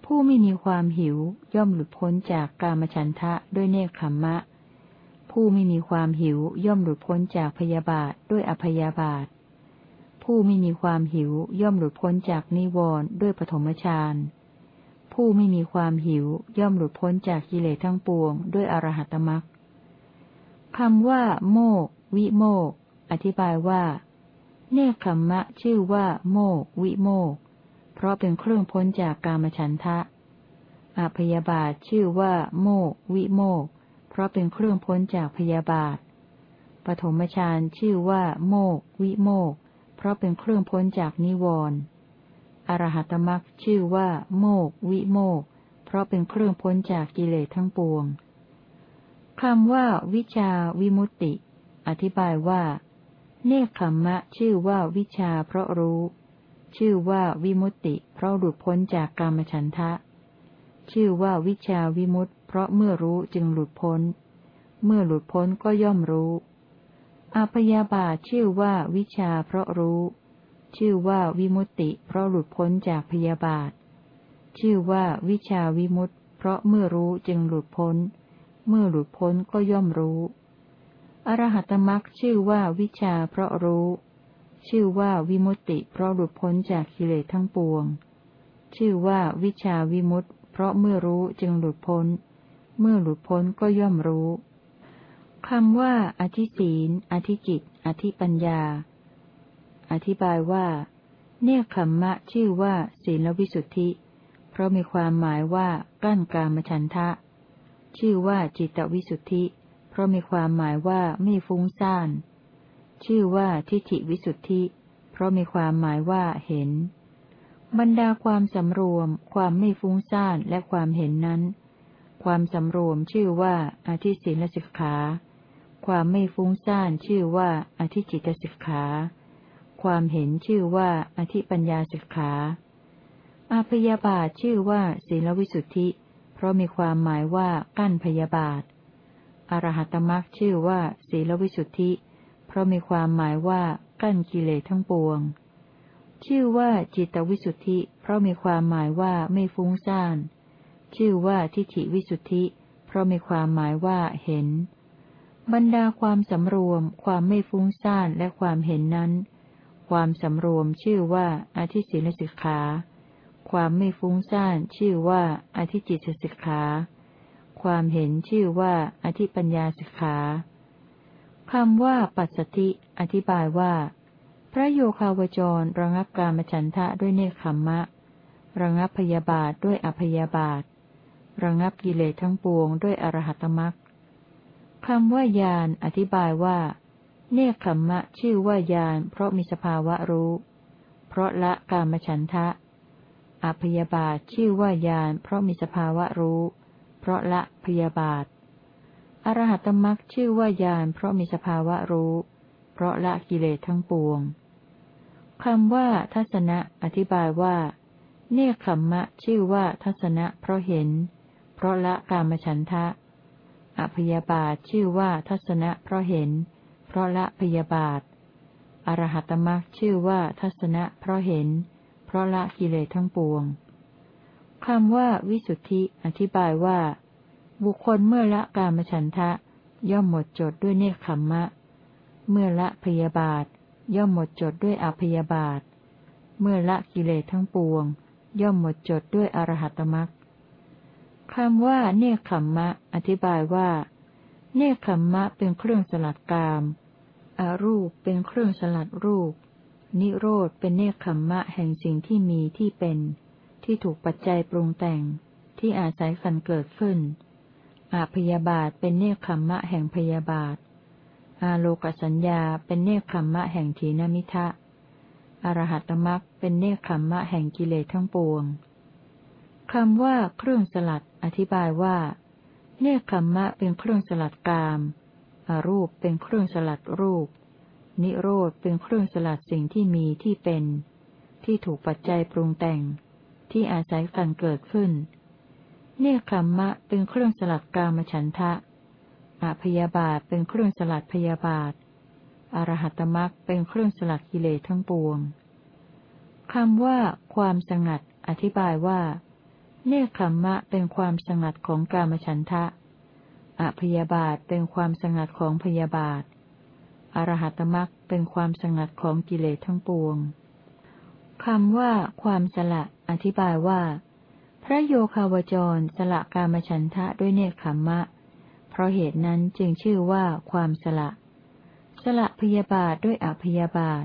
ผู้ไม่มีความหิวย่อมหลุดพ้นจากกามฉันทะด้วยเนคขมมะ ผู้ไม่มีความหิวย่อมหลุดพ้นจากพยาบาทด้วยอภยาบาท ผู้ไม่มีความหิวย่อมหลุดพ้นจากนิวรณ์ด้วยปฐมฌาน ผู้ไม่มีความหิวย่อมหลุดพ้นจากกิเลสทั้งปวง ด้วยอรหัตมรักคำว่า โมก วิโมก อธิบายว่า เนคขมมะชื่อว่า โมก วิโมก เพราะเป็นเครื่องพ้นจากกามฉันทะอภยาบาทชื่อว่า โมก วิโมก เพราะเป็นเครื่องพ้นจากพยาบาท ปฐมฌานชื่อว่า โมก วิโมก เพราะเป็นเครื่องพ้นจากนิวรณ์ อรหัตมรักชื่อว่า โมกวิโมก เพราะเป็นเครื่องพ้นจากกิเลสทั้งปวงคำว่า วิชาวิมุตติ อธิบายว่า เนคขมมะชื่อว่าวิชาเพราะรู้ ชื่อว่าวิมุตติ เพราะหลุดพ้นจากกามฉันทะ ชื่อว่าวิชาวิมุตติเพราะเมื่อรู้จึงหลุดพ้น เมื่อหลุดพ้นก็ย่อมรู้อาพยาบาชื่อว่าวิชาเพราะรู้ ชื่อว่าวิมุตติ เพราะหลุดพ้นจากพยาบาท ชื่อว่าวิชาวิมุตติ เพราะเมื่อรู้จึงหลุดพ้น เมื่อหลุดพ้นก็ย่อมรู้ อรหัตมักชื่อว่าวิชาเพราะรู้ ชื่อว่าวิมุตติ เพราะหลุดพ้นจากกิเลสทั้งปวง ชื่อว่าวิชาวิมุตติ เพราะเมื่อรู้จึงหลุดพ้น เมื่อหลุดพ้นก็ย่อมรู้คำว่า อธิศีนอธิจิต อธิปัญญา อธิบายว่า เนคขมมะชื่อว่าศีลวิสุทธิ เพราะมีความหมายว่ากั้นกามฉันทะ ชื่อว่าจิตวิสุทธิ เพราะมีความหมายว่าไม่ฟุ้งซ่าน ชื่อว่าทิฏฐิวิสุทธิ เพราะมีความหมายว่าเห็น บรรดาความสำรวม ความไม่ฟุ้งซ่านและความเห็นนั้น ความสำรวมชื่อว่าอธิศีลสิกขา ความไม่ฟุ้งซ่านชื่อว่าอธิจิตสิกขา ความเห็นชื่อว่าอธิปัญญาสิกขาอาพยาบาทชื่อว่าศีลวิสุทธิ เพราะมีความหมายว่ากั้นพยาบาท อรหัตมักชื่อว่าศีลวิสุทธิ เพราะมีความหมายว่ากั้นกิเลสทั้งปวง ชื่อว่าจิตวิสุทธิ เพราะมีความหมายว่าไม่ฟุ้งซ่าน ชื่อว่าทิฏฐิวิสุทธิ เพราะมีความหมายว่าเห็น บรรดาความสำรวม ความไม่ฟุ้งซ่านและความเห็นนั้น ความสำรวมชื่อว่าอธิศีลสิกขา ความไม่ฟุ้งซ่านชื่อว่าอธิจิตสิกขา ความเห็นชื่อว่าอธิปัญญาสิกขาคำว่าปัสสติอธิบายว่า พระโยคาวจรระงับกามฉันทะด้วยเนคขมมะ ระงับพยาบาทด้วยอภยาบาท ระงับกิเลสทั้งปวงด้วยอรหัตมรักคำว่ายานอธิบายว่า เนคขมมะชื่อว่ายานเพราะมีสภาวะรู้ เพราะละกามฉันทะอภยาบาทชื่อว่ายานเพราะมีสภาวะรู้ เพราะละพยาบาท อรหัตมักชื่อว่ายานเพราะมีสภาวะรู้ เพราะละกิเลสทั้งปวงคำว่าทัศนะอธิบายว่า เนคขมมะชื่อว่าทัศนะเพราะเห็น เพราะละกามฉันทะอพยาบาทชื่อว่าทัศนะเพราะเห็น เพราะละพยาบาท อรหัตมรักชื่อว่าทัศนะเพราะเห็น เพราะละกิเลสทั้งปวงคำว่าวิสุทธิอธิบายว่า บุคคลเมื่อละกามฉันทะ ย่อมหมดจดด้วยเนคขมมะ เมื่อละพยาบาท ย่อมหมดจดด้วยอภยาบาท เมื่อละกิเลสทั้งปวง ย่อมหมดจดด้วยอรหัตมรักคำว่าเนคขมมะ อธิบายว่า เนคขมมะเป็นเครื่องสลัดกาม อารูปเป็นเครื่องสลัดรูป นิโรธเป็นเนคขมมะแห่งสิ่งที่มีที่เป็น ที่ถูกปัจจัยปรุงแต่ง ที่อาศัยกันเกิดขึ้น อาพยาบาทเป็นเนคขมมะแห่งพยาบาท อาโลกสัญญาเป็นเนคขมมะแห่งทีนมิทะอรหัตมักเป็นเนคขมมะแห่งกิเลสทั้งปวงคำว่าเครื่องสลัดอธิบายว่า เนคขมมะเป็นเครื่องสลัดกาม อารูปเป็นเครื่องสลัดรูป นิโรธเป็นเครื่องสลัดสิ่งที่มีที่เป็น ที่ถูกปัจจัยปรุงแต่ง ที่อาศัยกันเกิดขึ้น เนคขมมะเป็นเครื่องสลัดกามฉันทะอาพยาบาทเป็นเครื่องสลัดพยาบาท อรหัตมักเป็นเครื่องสลัดกิเลสทั้งปวงคำว่า ความสงัด อธิบายว่า เนคขมมะเป็นความสงัดของกามฉันทะ อพยาบาทเป็นความสงัดของพยาบาท อรหัตมักเป็นความสงัดของกิเลสทั้งปวงคำว่า ความสละ อธิบายว่า พระโยคาวจรสละกามฉันทะด้วยเนคขมมะ เพราะเหตุนั้นจึงชื่อว่าความสละ สละพยาบาทด้วยอพยาบาท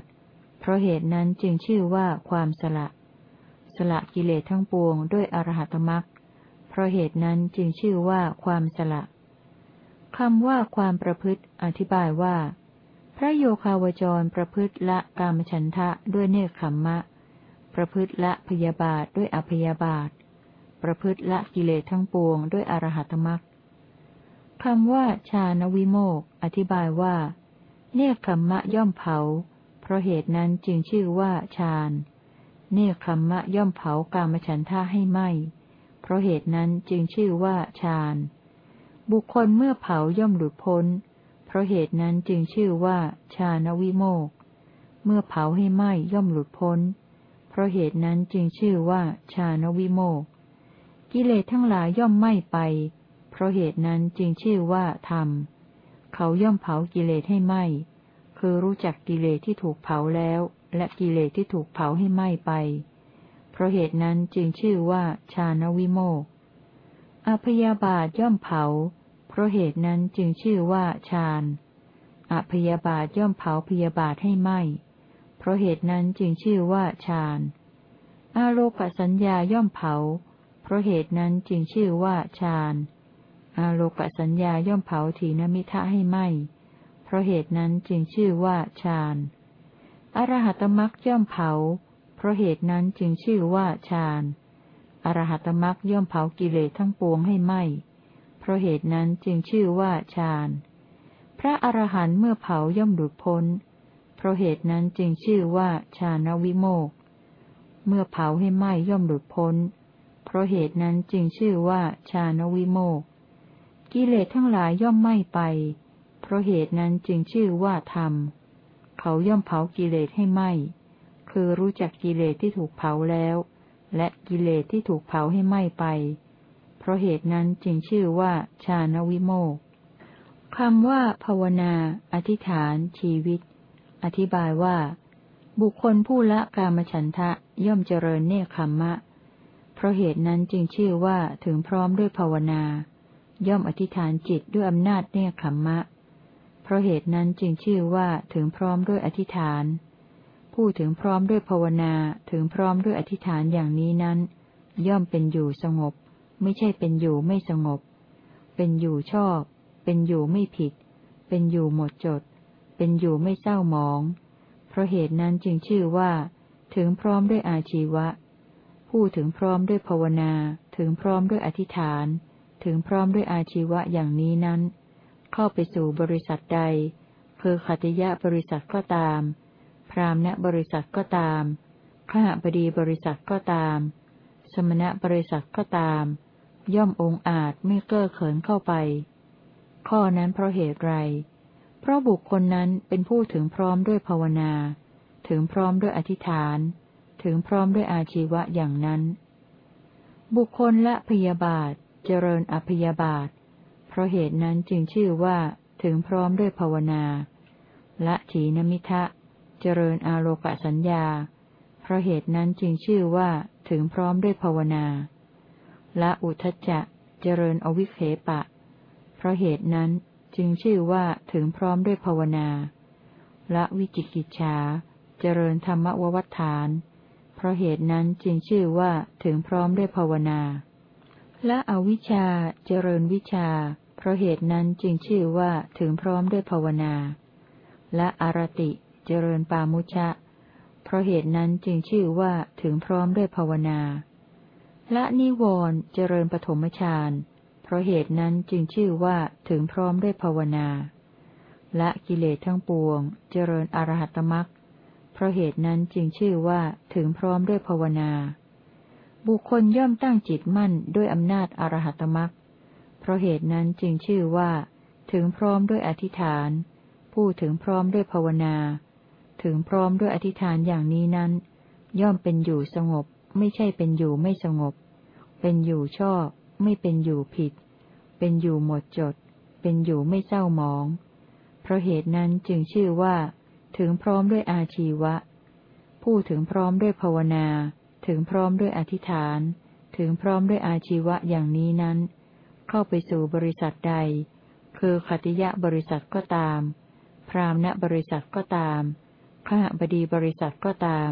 เพราะเหตุนั้นจึงชื่อว่าความสละ สละกิเลสทั้งปวงด้วยอรหัตมรักเพราะเหตุนั้นจึงชื่อว่าความสละ คำว่าความประพฤติ อธิบายว่า พระโยคาวจรประพฤติละกามฉันทะด้วยเนคขมมะ ประพฤติละพยาบาทด้วยอภยาบาท ประพฤติละกิเลสทั้งปวงด้วยอรหัตมรักคำว่าชาณวิโมก อธิบายว่า เนคขมมะย่อมเผา เพราะเหตุนั้นจึงชื่อว่าฌานเนคขมมะย่อมเผากามฉันทะให้ไหมเพราะเหตุนั้นจึงชื่อว่าฌาน บุคคลเมื่อเผาย่อมหลุดพ้น เพราะเหตุนั้นจึงชื่อว่าฌานวิโมก เมื่อเผาให้ไหมย่อมหลุดพ้น เพราะเหตุนั้นจึงชื่อว่าฌานวิโมก กิเลสทั้งหลายย่อมไหม่ไป เพราะเหตุนั้นจึงชื่อว่าธรรม เขาย่อมเผากิเลสให้ไหม้ คือรู้จักกิเลสที่ถูกเผาแล้ว และกิเลสที่ถูกเผาให้ไหม้ไป เพราะเหตุนั้นจึงชื่อว่าชาณวิโมก อพยาบาทย่อมเผา ราะเหตุนั้นจึงชื่อว่าฌานอพยาบาทย่อมเผาพยาบาทให้ไหมเพราะเหตุนั้นจึงชื่อว่าฌานอาโลกสัญญาย่อมเผา เพราะเหตุนั้นจึงชื่อว่าฌานอาโลกสัญญาย่อมเผาถีนมิทะให้ไหมเพราะเหตุนั้นจึงชื่อว่าฌานอรหัตมรักย่อมเผา เพราะเหตุนั้นจึงชื่อว่าฌานอรหัตมรักย่อมเผากิเลสทั้งปวงให้ไหม ราะเหตุนั้นจึงชื่อว่าฌานพระอรหันต์เมื่อเผาย่อมหลุดพ้น เพราะเหตุนั้นจึงชื่อว่าฌานวิโมก เมื่อเผาให้ไหมย่อมหลุดพ้น เพราะเหตุนั้นจึงชื่อว่าฌานวิโมก กิเลสทั้งหลายย่อมไหม่ไป เพราะเหตุนั้นจึงชื่อว่าธรรม เขาย่อมเผากิเลสให้ไหม้ คือรู้จักกิเลสที่ถูกเผาแล้ว และกิเลสที่ถูกเผาให้ไหม้ไป ราะเหตุนั้นจึงชื่อว่าชาณวิโมกคำว่า ภาวนา อธิษฐาน ชีวิต อธิบายว่า บุคคลผู้ละกามฉันทะย่อมเจริญเนคขมมะ เพราะเหตุนั้นจึงชื่อว่าถึงพร้อมด้วยภาวนา ย่อมอธิษฐานจิตด้วยอำนาจเนคขมมะ เพราะเหตุนั้นจึงชื่อว่าถึงพร้อมด้วยอธิษฐาน ผู้ถึงพร้อมด้วยภาวนาถึงพร้อมด้วยอธิษฐานอย่างนี้นั้น ย่อมเป็นอยู่สงบ ไม่ใช่เป็นอยู่ไม่สงบ เป็นอยู่ชอบ เป็นอยู่ไม่ผิด เป็นอยู่หมดจด เป็นอยู่ไม่เศร้าหมอง เพราะเหตุนั้นจึงชื่อว่า ถึงพร้อมด้วยอาชีวะ ผู้ถึงพร้อมด้วยภาวนา ถึงพร้อมด้วยอธิษฐาน ถึงพร้อมด้วยอาชีวะอย่างนี้นั้น เข้าไปสู่บริษัทใด คือขัตยะบริษัทก็ตาม พรามณบริษัทก็ตามขหบดีบริษัทก็ตาม สมณบริษัทก็ตาม ย่อมองอาจไม่เก้อเขินเข้าไป ข้อนั้นเพราะเหตุไร เพราะบุคคลนั้นเป็นผู้ถึงพร้อมด้วยภาวนา ถึงพร้อมด้วยอธิษฐาน ถึงพร้อมด้วยอาชีวะอย่างนั้น บุคคลละพยาบาท เจริญอภยาบาท เพราะเหตุนั้นจึงชื่อว่าถึงพร้อมด้วยภาวนาละถีนมิทะ เจริญอาโลกสัญญา เพราะเหตุนั้นจึงชื่อว่าถึงพร้อมด้วยภาวนา ละอุทจจะเจริญอวิเคปะ เพราะเหตุนั้นจึงชื่อว่าถึงพร้อมด้วยภาวนาละวิจิกิจฉาเจริญธรรมววัฏฐาน เพราะเหตุนั้นจึงชื่อว่าถึงพร้อมด้วยภาวนาละอวิชชาเจริญวิชา เพราะเหตุนั้นจึงชื่อว่าถึงพร้อมด้วยภาวนาและอารติเจริญปามุชะ เพราะเหตุนั้นจึงชื่อว่าถึงพร้อมด้วยภาวนา ละนิวรณ์เจริญปฐมฌาน เพราะเหตุนั้นจึงชื่อว่าถึงพร้อมด้วยภาวนาและกิเลสทั้งปวง เจริญอรหัตมรักเพราะเหตุนั้นจึงชื่อว่าถึงพร้อมด้วยภาวนา บุคคลย่อมตั้งจิตมั่นด้วยอำนาจอรหัตมรักราะเหตุนั้นจึงชื่อว่า ถึงพร้อมด้วยอธิษฐาน ผู้ถึงพร้อมด้วยภาวนา ถึงพร้อมด้วยอธิษฐานอย่างนี้นั้น ย่อมเป็นอยู่สงบ ไม่ใช่เป็นอยู่ไม่สงบ เป็นอยู่ชอบ ไม่เป็นอยู่ผิด เป็นอยู่หมดจด เป็นอยู่ไม่เศร้าหมอง เพราะเหตุนั้นจึงชื่อว่า ถึงพร้อมด้วยอาชีวะ ผู้ถึงพร้อมด้วยภาวนา ถึงพร้อมด้วยอธิษฐาน ถึงพร้อมด้วยอาชีวะอย่างนี้นั้น เข้าไปสู่บริษัทใด คือขติยะบริษัทก็ตาม พรามณบริษัทก็ตามขหบดีบริษัทก็ตาม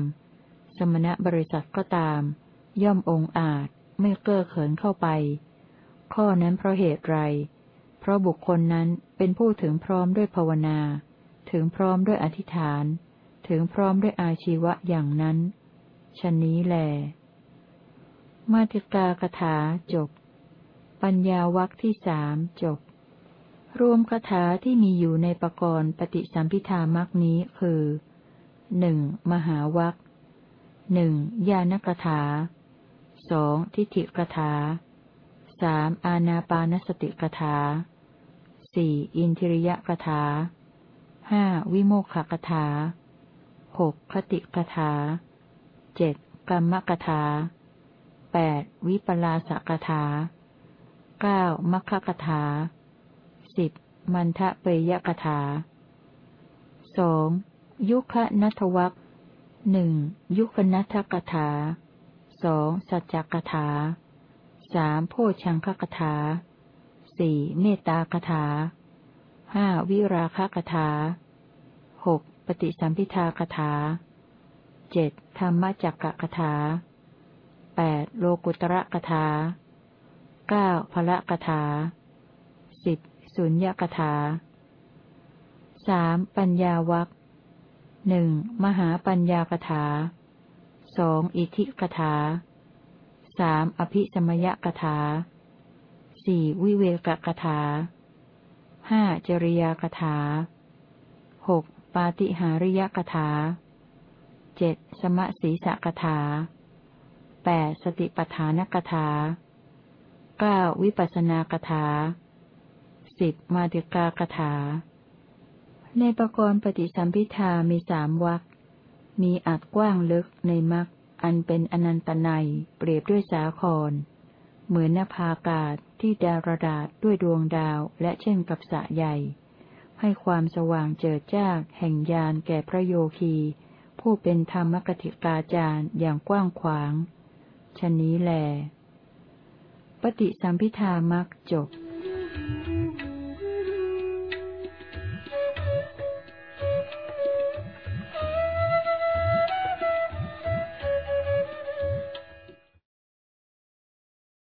สมณบริษัทก็ตาม ย่อมองอาจไม่เก้อเขินเข้าไป ข้อนั้นเพราะเหตุไร เพราะบุคคลนั้นเป็นผู้ถึงพร้อมด้วยภาวนา ถึงพร้อมด้วยอธิษฐาน ถึงพร้อมด้วยอาชีวะอย่างนั้นชนนี้แล มาติกากถาจบ ปัญญาวักที่สามจบ รวมคาถาที่มีอยู่ในปกรณ์ปฏิสัมพิธามักนี้คือหนึ่งมหาวัค หนึ่งญาณกถาสองทิฏฐิกถาสามอาณาปานสติกถาสี่อินทริยกถาห้าวิโมกขกถาหกคติกถาเจ็ดกรรมกถาแปดวิปลาสกถาเก้ามัคคกถาสิบมันทะเปยกถาสองยุคนัทวัก หนึ่งยุคนัทกถาสองสัจจกถาสามโพชังคกถาสี่เมตตากถาห้าวิราคกถาหกปฏิสัมพิทากถาเจ็ดธรรมจักกะกถาแปดโลกุตระกถาเก้าพละกถาสิบสุญญกถาสามปัญญาวัค หนึ่งมหาปัญญากถาสองอิทิกถาสามอภิสมยกถาสี่วิเวกกถาห้าจริยกถาหกปาติหาริยกถาเจ็ดสมสีสกถาแปดสติปทานกถาเก้าวิปัสนากถาสิบมาติกากถา ในปกรณ์ปฏิสัมพิธามีสามวักมีอัดกว้างลึกในมักอันเป็นอนันตนัยเปรียบด้วยสาคร เหมือนนภาอากาศที่ดารดาษด้วยดวงดาวและเช่นกับสะใหญ่ ให้ความสว่างเจิดจ้าแห่งยานแก่พระโยคี ผู้เป็นธรรมกติกาจารย์อย่างกว้างขวางชนนี้แล ปฏิสัมพิธามักจบ